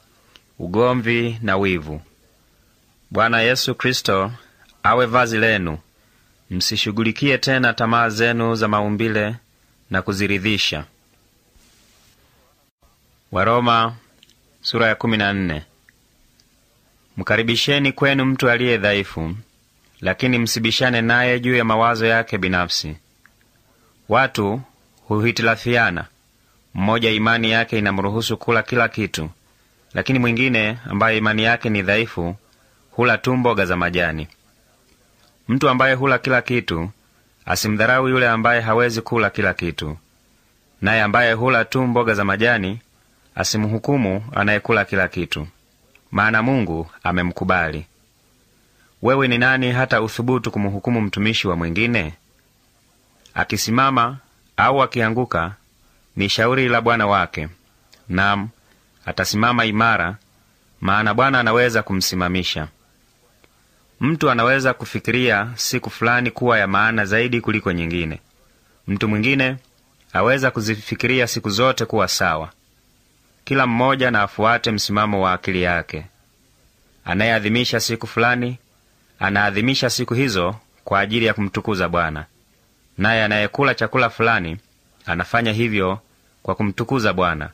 ugomvi na wivu. Bwana Yesu Kristo awe vazi lenu. Msishughulikie tena tamaa zenu za maumbile na kuziridhisha. Waroma sura ya kumi na nne. Mkaribisheni kwenu mtu aliye dhaifu, lakini msibishane naye juu ya mawazo yake binafsi. Watu huhitilafiana, mmoja imani yake inamruhusu kula kila kitu, lakini mwingine ambaye imani yake ni dhaifu hula tu mboga za majani. Mtu ambaye hula kila kitu asimdharau yule ambaye hawezi kula kila kitu, naye ambaye hula tu mboga za majani asimhukumu anayekula kila kitu, maana Mungu amemkubali. Wewe ni nani hata uthubutu kumhukumu mtumishi wa mwingine? Akisimama au akianguka, ni shauri la bwana wake. Nam, atasimama imara, maana Bwana anaweza kumsimamisha. Mtu anaweza kufikiria siku fulani kuwa ya maana zaidi kuliko nyingine. Mtu mwingine aweza kuzifikiria siku zote kuwa sawa. Kila mmoja na afuate msimamo wa akili yake. Anayeadhimisha siku fulani anaadhimisha siku hizo kwa ajili ya kumtukuza Bwana, naye anayekula chakula fulani anafanya hivyo kwa kumtukuza Bwana,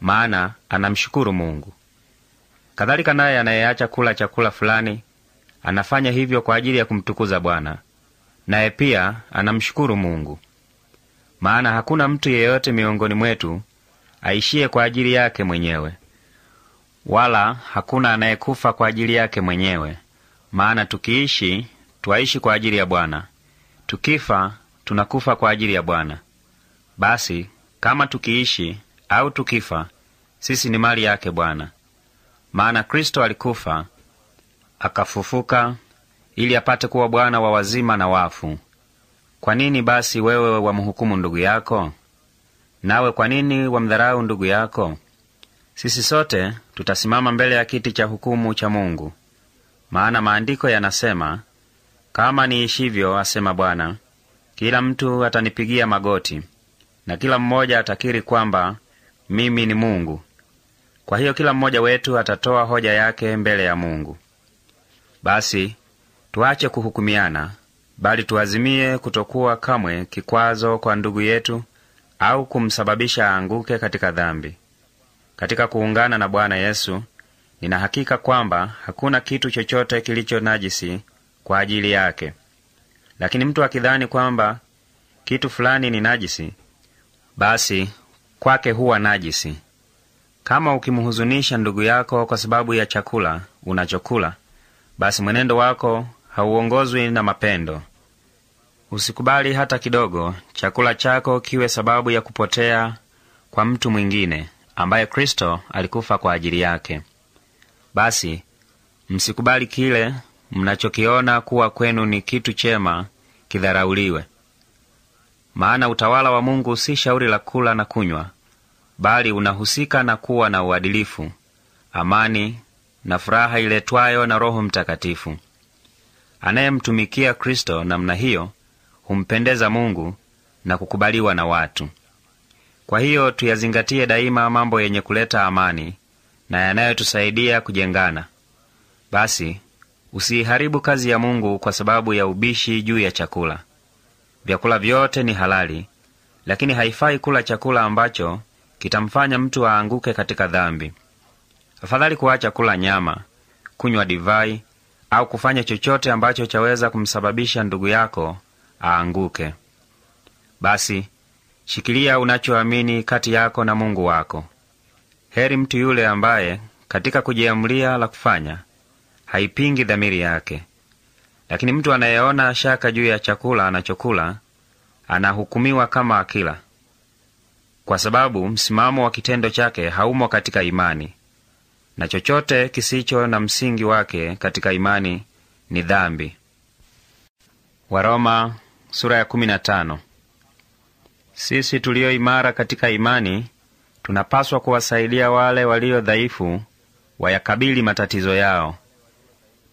maana anamshukuru Mungu. Kadhalika naye anayeacha kula chakula fulani anafanya hivyo kwa ajili ya kumtukuza Bwana, naye pia anamshukuru Mungu. Maana hakuna mtu yeyote miongoni mwetu aishiye kwa ajili yake mwenyewe, wala hakuna anayekufa kwa ajili yake mwenyewe. Maana tukiishi twaishi kwa ajili ya Bwana, tukifa tunakufa kwa ajili ya Bwana. Basi kama tukiishi au tukifa, sisi ni mali yake Bwana. Maana Kristo alikufa akafufuka, ili apate kuwa Bwana wa wazima na wafu. Kwa nini basi wewe wamhukumu ndugu yako? Nawe kwa nini wamdharau ndugu yako? Sisi sote tutasimama mbele ya kiti cha hukumu cha Mungu. Maana maandiko yanasema, kama niishivyo, asema Bwana, kila mtu atanipigia magoti na kila mmoja atakiri kwamba mimi ni Mungu. Kwa hiyo kila mmoja wetu atatoa hoja yake mbele ya Mungu. Basi tuache kuhukumiana, bali tuazimie kutokuwa kamwe kikwazo kwa ndugu yetu au kumsababisha aanguke katika dhambi. Katika kuungana na Bwana Yesu, nina hakika kwamba hakuna kitu chochote kilicho najisi kwa ajili yake. Lakini mtu akidhani kwamba kitu fulani ni najisi, basi kwake huwa najisi. Kama ukimhuzunisha ndugu yako kwa sababu ya chakula unachokula, basi mwenendo wako hauongozwi na mapendo. Usikubali hata kidogo chakula chako kiwe sababu ya kupotea kwa mtu mwingine ambaye Kristo alikufa kwa ajili yake. Basi msikubali kile mnachokiona kuwa kwenu ni kitu chema kidharauliwe. Maana utawala wa Mungu si shauri la kula na kunywa, bali unahusika na kuwa na uadilifu, amani na furaha iletwayo na Roho Mtakatifu. Anayemtumikia Kristo namna hiyo humpendeza Mungu na kukubaliwa na watu. Kwa hiyo tuyazingatie daima mambo yenye kuleta amani na yanayotusaidia kujengana. Basi usiiharibu kazi ya Mungu kwa sababu ya ubishi juu ya chakula. Vyakula vyote ni halali, lakini haifai kula chakula ambacho kitamfanya mtu aanguke katika dhambi. Afadhali kuacha kula nyama, kunywa divai au kufanya chochote ambacho chaweza kumsababisha ndugu yako aanguke. Basi shikilia unachoamini kati yako na Mungu wako. Heri mtu yule ambaye katika kujiamulia la kufanya haipingi dhamiri yake. Lakini mtu anayeona shaka juu ya chakula anachokula anahukumiwa kama akila, kwa sababu msimamo wa kitendo chake haumo katika imani, na chochote kisicho na msingi wake katika imani ni dhambi. Waroma sura ya kumi na tano. Sisi tulio imara katika imani tunapaswa kuwasaidia wale walio dhaifu wayakabili matatizo yao.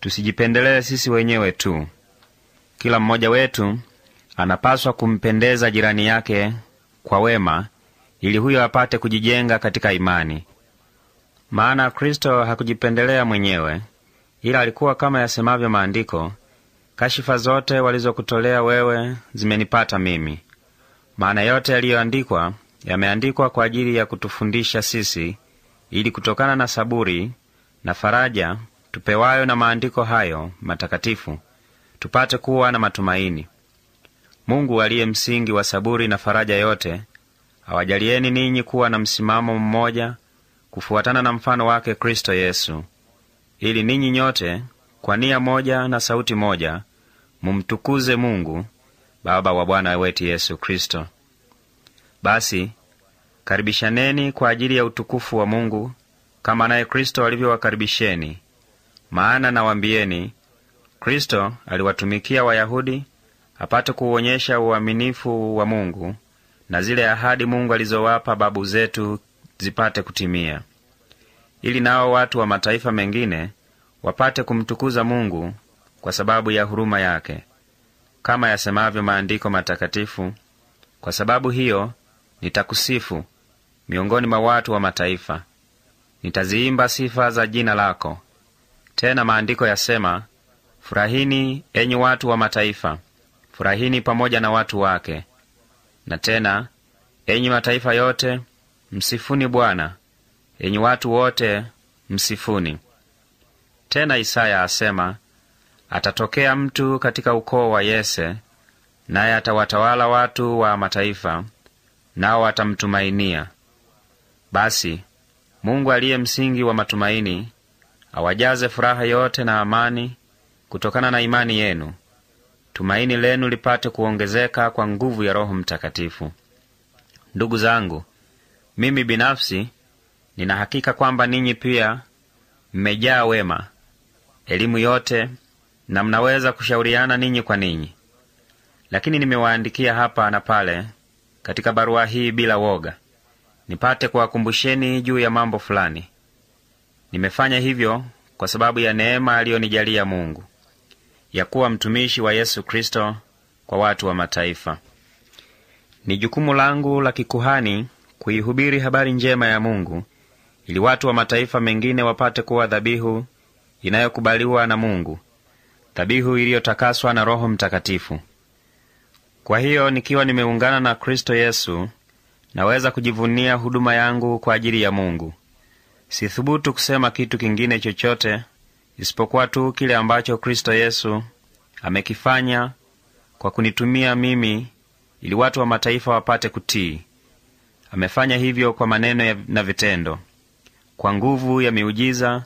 Tusijipendelee sisi wenyewe tu. Kila mmoja wetu anapaswa kumpendeza jirani yake kwa wema, ili huyo apate kujijenga katika imani. Maana Kristo hakujipendelea mwenyewe, ila alikuwa kama yasemavyo Maandiko, kashifa zote walizokutolea wewe zimenipata mimi. Maana yote yaliyoandikwa yameandikwa kwa ajili ya kutufundisha sisi, ili kutokana na saburi na faraja tupewayo na maandiko hayo matakatifu tupate kuwa na matumaini. Mungu aliye msingi wa saburi na faraja yote awajalieni ninyi kuwa na msimamo mmoja kufuatana na mfano wake Kristo Yesu, ili ninyi nyote kwa nia moja na sauti moja mumtukuze Mungu Baba wa Bwana wetu Yesu Kristo. Basi karibishaneni kwa ajili ya utukufu wa Mungu kama naye Kristo alivyowakaribisheni. Maana nawambieni, Kristo aliwatumikia Wayahudi apate kuuonyesha uaminifu wa Mungu na zile ahadi Mungu alizowapa babu zetu zipate kutimia, ili nao watu wa mataifa mengine wapate kumtukuza Mungu kwa sababu ya huruma yake, kama yasemavyo maandiko matakatifu, kwa sababu hiyo nitakusifu miongoni mwa watu wa mataifa, nitaziimba sifa za jina lako. Tena maandiko yasema, furahini enyi watu wa mataifa, furahini pamoja na watu wake. Na tena, enyi mataifa yote, msifuni Bwana, enyi watu wote, msifuni. Tena Isaya asema, atatokea mtu katika ukoo wa Yese, naye atawatawala watu wa mataifa, nao watamtumainia. Basi Mungu aliye msingi wa matumaini awajaze furaha yote na amani kutokana na imani yenu, tumaini lenu lipate kuongezeka kwa nguvu ya Roho Mtakatifu. Ndugu zangu, mimi binafsi ninahakika kwamba ninyi pia mmejaa wema, elimu yote, na mnaweza kushauriana ninyi kwa ninyi. Lakini nimewaandikia hapa na pale katika barua hii bila woga, nipate kuwakumbusheni juu ya mambo fulani. Nimefanya hivyo kwa sababu ya neema aliyonijalia Mungu ya kuwa mtumishi wa Yesu Kristo kwa watu wa mataifa. Ni jukumu langu la kikuhani kuihubiri habari njema ya Mungu ili watu wa mataifa mengine wapate kuwa dhabihu inayokubaliwa na Mungu, dhabihu iliyotakaswa na Roho Mtakatifu. Kwa hiyo nikiwa nimeungana na Kristo Yesu, naweza kujivunia huduma yangu kwa ajili ya Mungu. Sithubutu kusema kitu kingine chochote isipokuwa tu kile ambacho Kristo Yesu amekifanya kwa kunitumia mimi ili watu wa mataifa wapate kutii. Amefanya hivyo kwa maneno na vitendo, kwa nguvu ya miujiza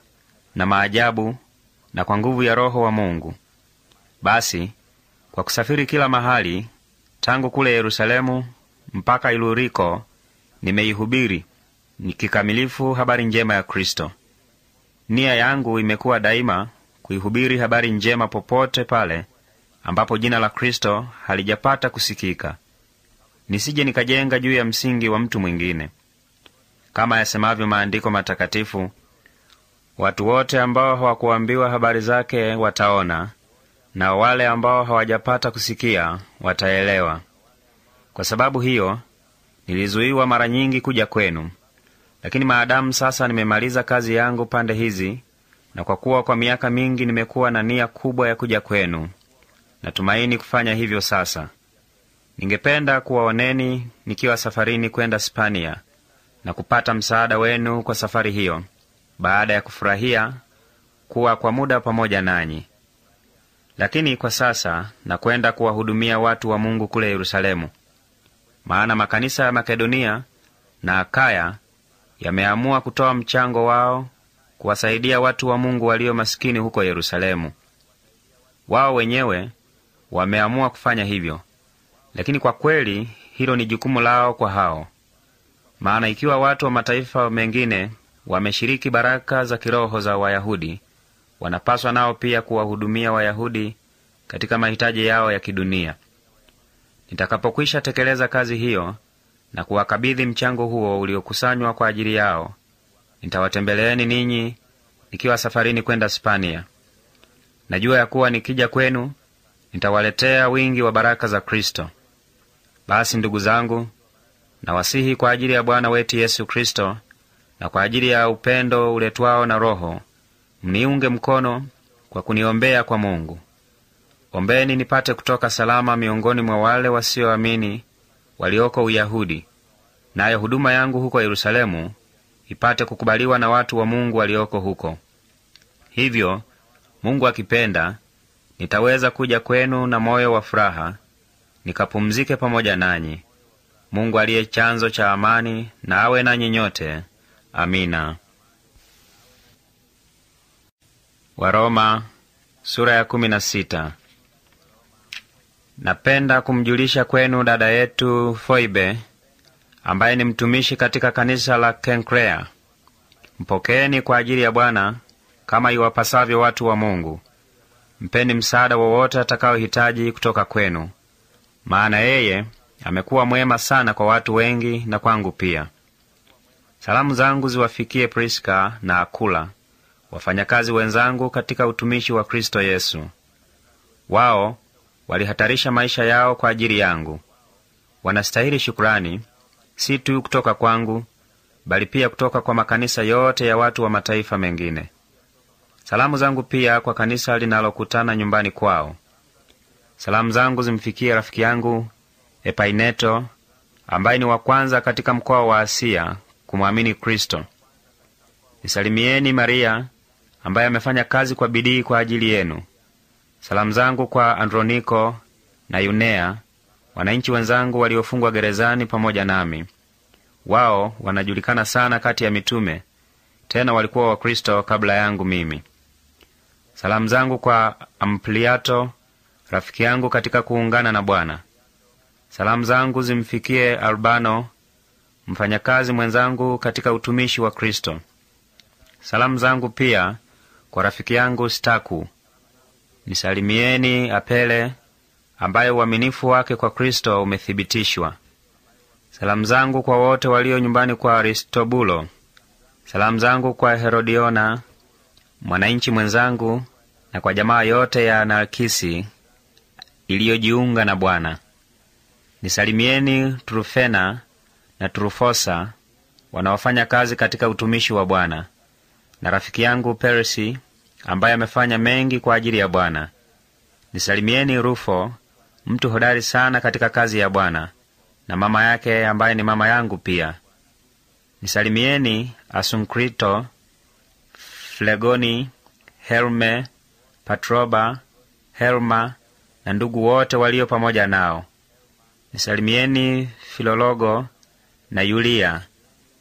na maajabu, na kwa nguvu ya Roho wa Mungu. Basi kwa kusafiri kila mahali tangu kule Yerusalemu mpaka Iluriko, nimeihubiri ni kikamilifu habari njema ya Kristo. Nia yangu imekuwa daima kuihubiri habari njema popote pale ambapo jina la Kristo halijapata kusikika, nisije nikajenga juu ya msingi wa mtu mwingine. Kama yasemavyo maandiko matakatifu, watu wote ambao hawakuambiwa habari zake wataona, na wale ambao hawajapata kusikia wataelewa. Kwa sababu hiyo nilizuiwa mara nyingi kuja kwenu. Lakini maadamu sasa nimemaliza kazi yangu pande hizi, na kwa kuwa kwa miaka mingi nimekuwa na nia kubwa ya kuja kwenu, natumaini kufanya hivyo sasa. Ningependa kuwaoneni nikiwa safarini kwenda Spania na kupata msaada wenu kwa safari hiyo, baada ya kufurahia kuwa kwa muda pamoja nanyi. Lakini kwa sasa nakwenda kuwahudumia watu wa Mungu kule Yerusalemu, maana makanisa ya Makedonia na Akaya yameamua kutoa mchango wao kuwasaidia watu wa Mungu walio masikini huko Yerusalemu. Wao wenyewe wameamua kufanya hivyo, lakini kwa kweli hilo ni jukumu lao kwa hao. Maana ikiwa watu wa mataifa mengine wameshiriki baraka za kiroho za Wayahudi, wanapaswa nao pia kuwahudumia Wayahudi katika mahitaji yao ya kidunia. Nitakapokwisha tekeleza kazi hiyo na kuwakabidhi mchango huo uliokusanywa kwa ajili yao, nitawatembeleeni ninyi nikiwa safarini kwenda Spania. Najua ya kuwa nikija kwenu nitawaletea wingi wa baraka za Kristo. Basi ndugu zangu, nawasihi kwa ajili ya Bwana wetu Yesu Kristo na kwa ajili ya upendo uletwao na Roho, mniunge mkono kwa kuniombea kwa Mungu. Ombeni nipate kutoka salama miongoni mwa wale wasioamini walioko Uyahudi, nayo huduma yangu huko Yerusalemu ipate kukubaliwa na watu wa Mungu walioko huko. Hivyo Mungu akipenda, nitaweza kuja kwenu na moyo wa furaha, nikapumzike pamoja nanyi. Mungu aliye chanzo cha amani na awe nanyi nyote. Amina. Waroma sura ya kumi na sita. Napenda kumjulisha kwenu dada yetu Foibe ambaye ni mtumishi katika kanisa la Kenkrea. Mpokeeni kwa ajili ya Bwana kama iwapasavyo watu wa Mungu. Mpeni msaada wowote atakaohitaji kutoka kwenu, maana yeye amekuwa mwema sana kwa watu wengi na kwangu pia. Salamu zangu ziwafikie Priska na Akula, wafanyakazi wenzangu katika utumishi wa Kristo Yesu. Wao walihatarisha maisha yao kwa ajili yangu. Wanastahili shukurani, si tu kutoka kwangu, bali pia kutoka kwa makanisa yote ya watu wa mataifa mengine. Salamu zangu pia kwa kanisa linalokutana nyumbani kwao. Salamu zangu zimfikie rafiki yangu Epaineto ambaye ni wa kwanza katika mkoa wa Asia kumwamini Kristo. Nisalimieni Maria ambaye amefanya kazi kwa bidii kwa ajili yenu. Salamu zangu kwa Androniko na Yunea, wananchi wenzangu waliofungwa gerezani pamoja nami. Wao wanajulikana sana kati ya mitume, tena walikuwa Wakristo kabla yangu mimi. Salamu zangu kwa Ampliato, rafiki yangu katika kuungana na Bwana. Salamu zangu zimfikie Albano, mfanyakazi mwenzangu katika utumishi wa Kristo. Salamu zangu pia kwa rafiki yangu Staku. Nisalimieni Apele ambaye uaminifu wake kwa Kristo umethibitishwa. Salamu zangu kwa wote walio nyumbani kwa Aristobulo. Salamu zangu kwa Herodiona mwananchi mwenzangu, na kwa jamaa yote ya Narkisi iliyojiunga na Bwana. Nisalimieni Trufena na Trufosa wanaofanya kazi katika utumishi wa Bwana, na rafiki yangu Persi ambaye amefanya mengi kwa ajili ya Bwana. Nisalimieni Rufo, mtu hodari sana katika kazi ya Bwana, na mama yake ambaye ni mama yangu pia. Nisalimieni Asunkrito, Flegoni, Herme, Patroba, Herma na ndugu wote walio pamoja nao. Nisalimieni Filologo na Yulia,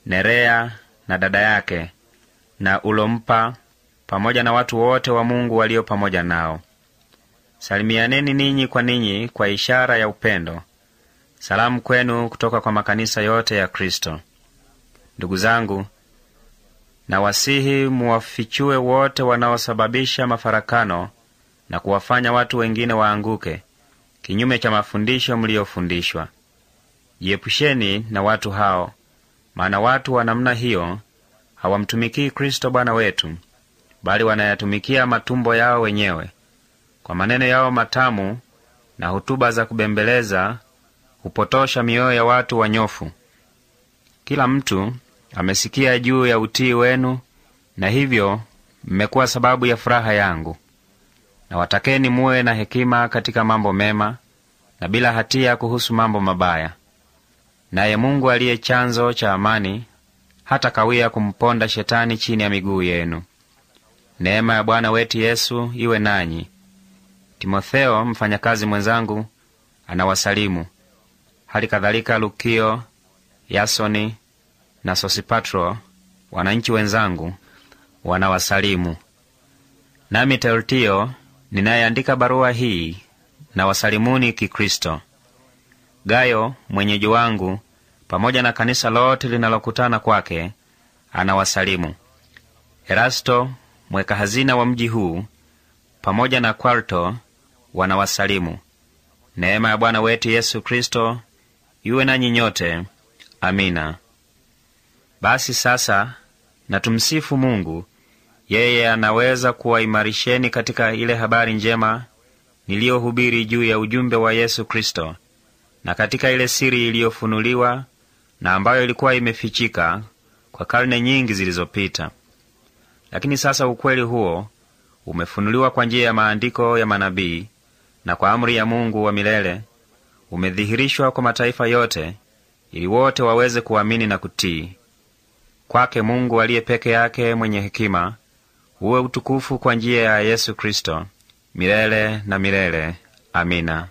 Nerea na dada yake, na Ulompa pamoja na watu wote wa Mungu walio pamoja nao. Salimianeni ninyi kwa ninyi kwa ishara ya upendo. Salamu kwenu kutoka kwa makanisa yote ya Kristo. Ndugu zangu, nawasihi muwafichue wote wanaosababisha mafarakano na kuwafanya watu wengine waanguke kinyume cha mafundisho mliyofundishwa. Jiepusheni na watu hao, maana watu wa namna hiyo hawamtumikii Kristo Bwana wetu, bali wanayatumikia matumbo yao wenyewe. Kwa maneno yao matamu na hutuba za kubembeleza hupotosha mioyo ya watu wanyofu. Kila mtu amesikia juu ya utii wenu, na hivyo mmekuwa sababu ya furaha yangu. Na watakeni muwe na hekima katika mambo mema na bila hatia kuhusu mambo mabaya. Naye Mungu aliye chanzo cha amani hata kawia kumponda Shetani chini ya miguu yenu. Neema ya Bwana wetu Yesu iwe nanyi. Timotheo mfanyakazi mwenzangu anawasalimu, hali kadhalika Lukio, Yasoni na Sosipatro, wananchi wenzangu wanawasalimu. Nami Tertio ninayeandika barua hii na wasalimuni Kikristo. Gayo mwenyeji wangu pamoja na kanisa lote linalokutana kwake anawasalimu. Erasto mweka hazina wa mji huu pamoja na Kwarto wanawasalimu. Neema ya Bwana wetu Yesu Kristo iwe nanyi nyote. Amina. Basi sasa natumsifu Mungu. Yeye anaweza kuwaimarisheni katika ile habari njema niliyohubiri juu ya ujumbe wa Yesu Kristo, na katika ile siri iliyofunuliwa na ambayo ilikuwa imefichika kwa karne nyingi zilizopita. Lakini sasa ukweli huo umefunuliwa kwa njia ya maandiko ya manabii na kwa amri ya Mungu wa milele umedhihirishwa kwa mataifa yote, ili wote waweze kuamini na kutii. Kwake Mungu aliye peke yake mwenye hekima uwe utukufu kwa njia ya Yesu Kristo milele na milele. Amina.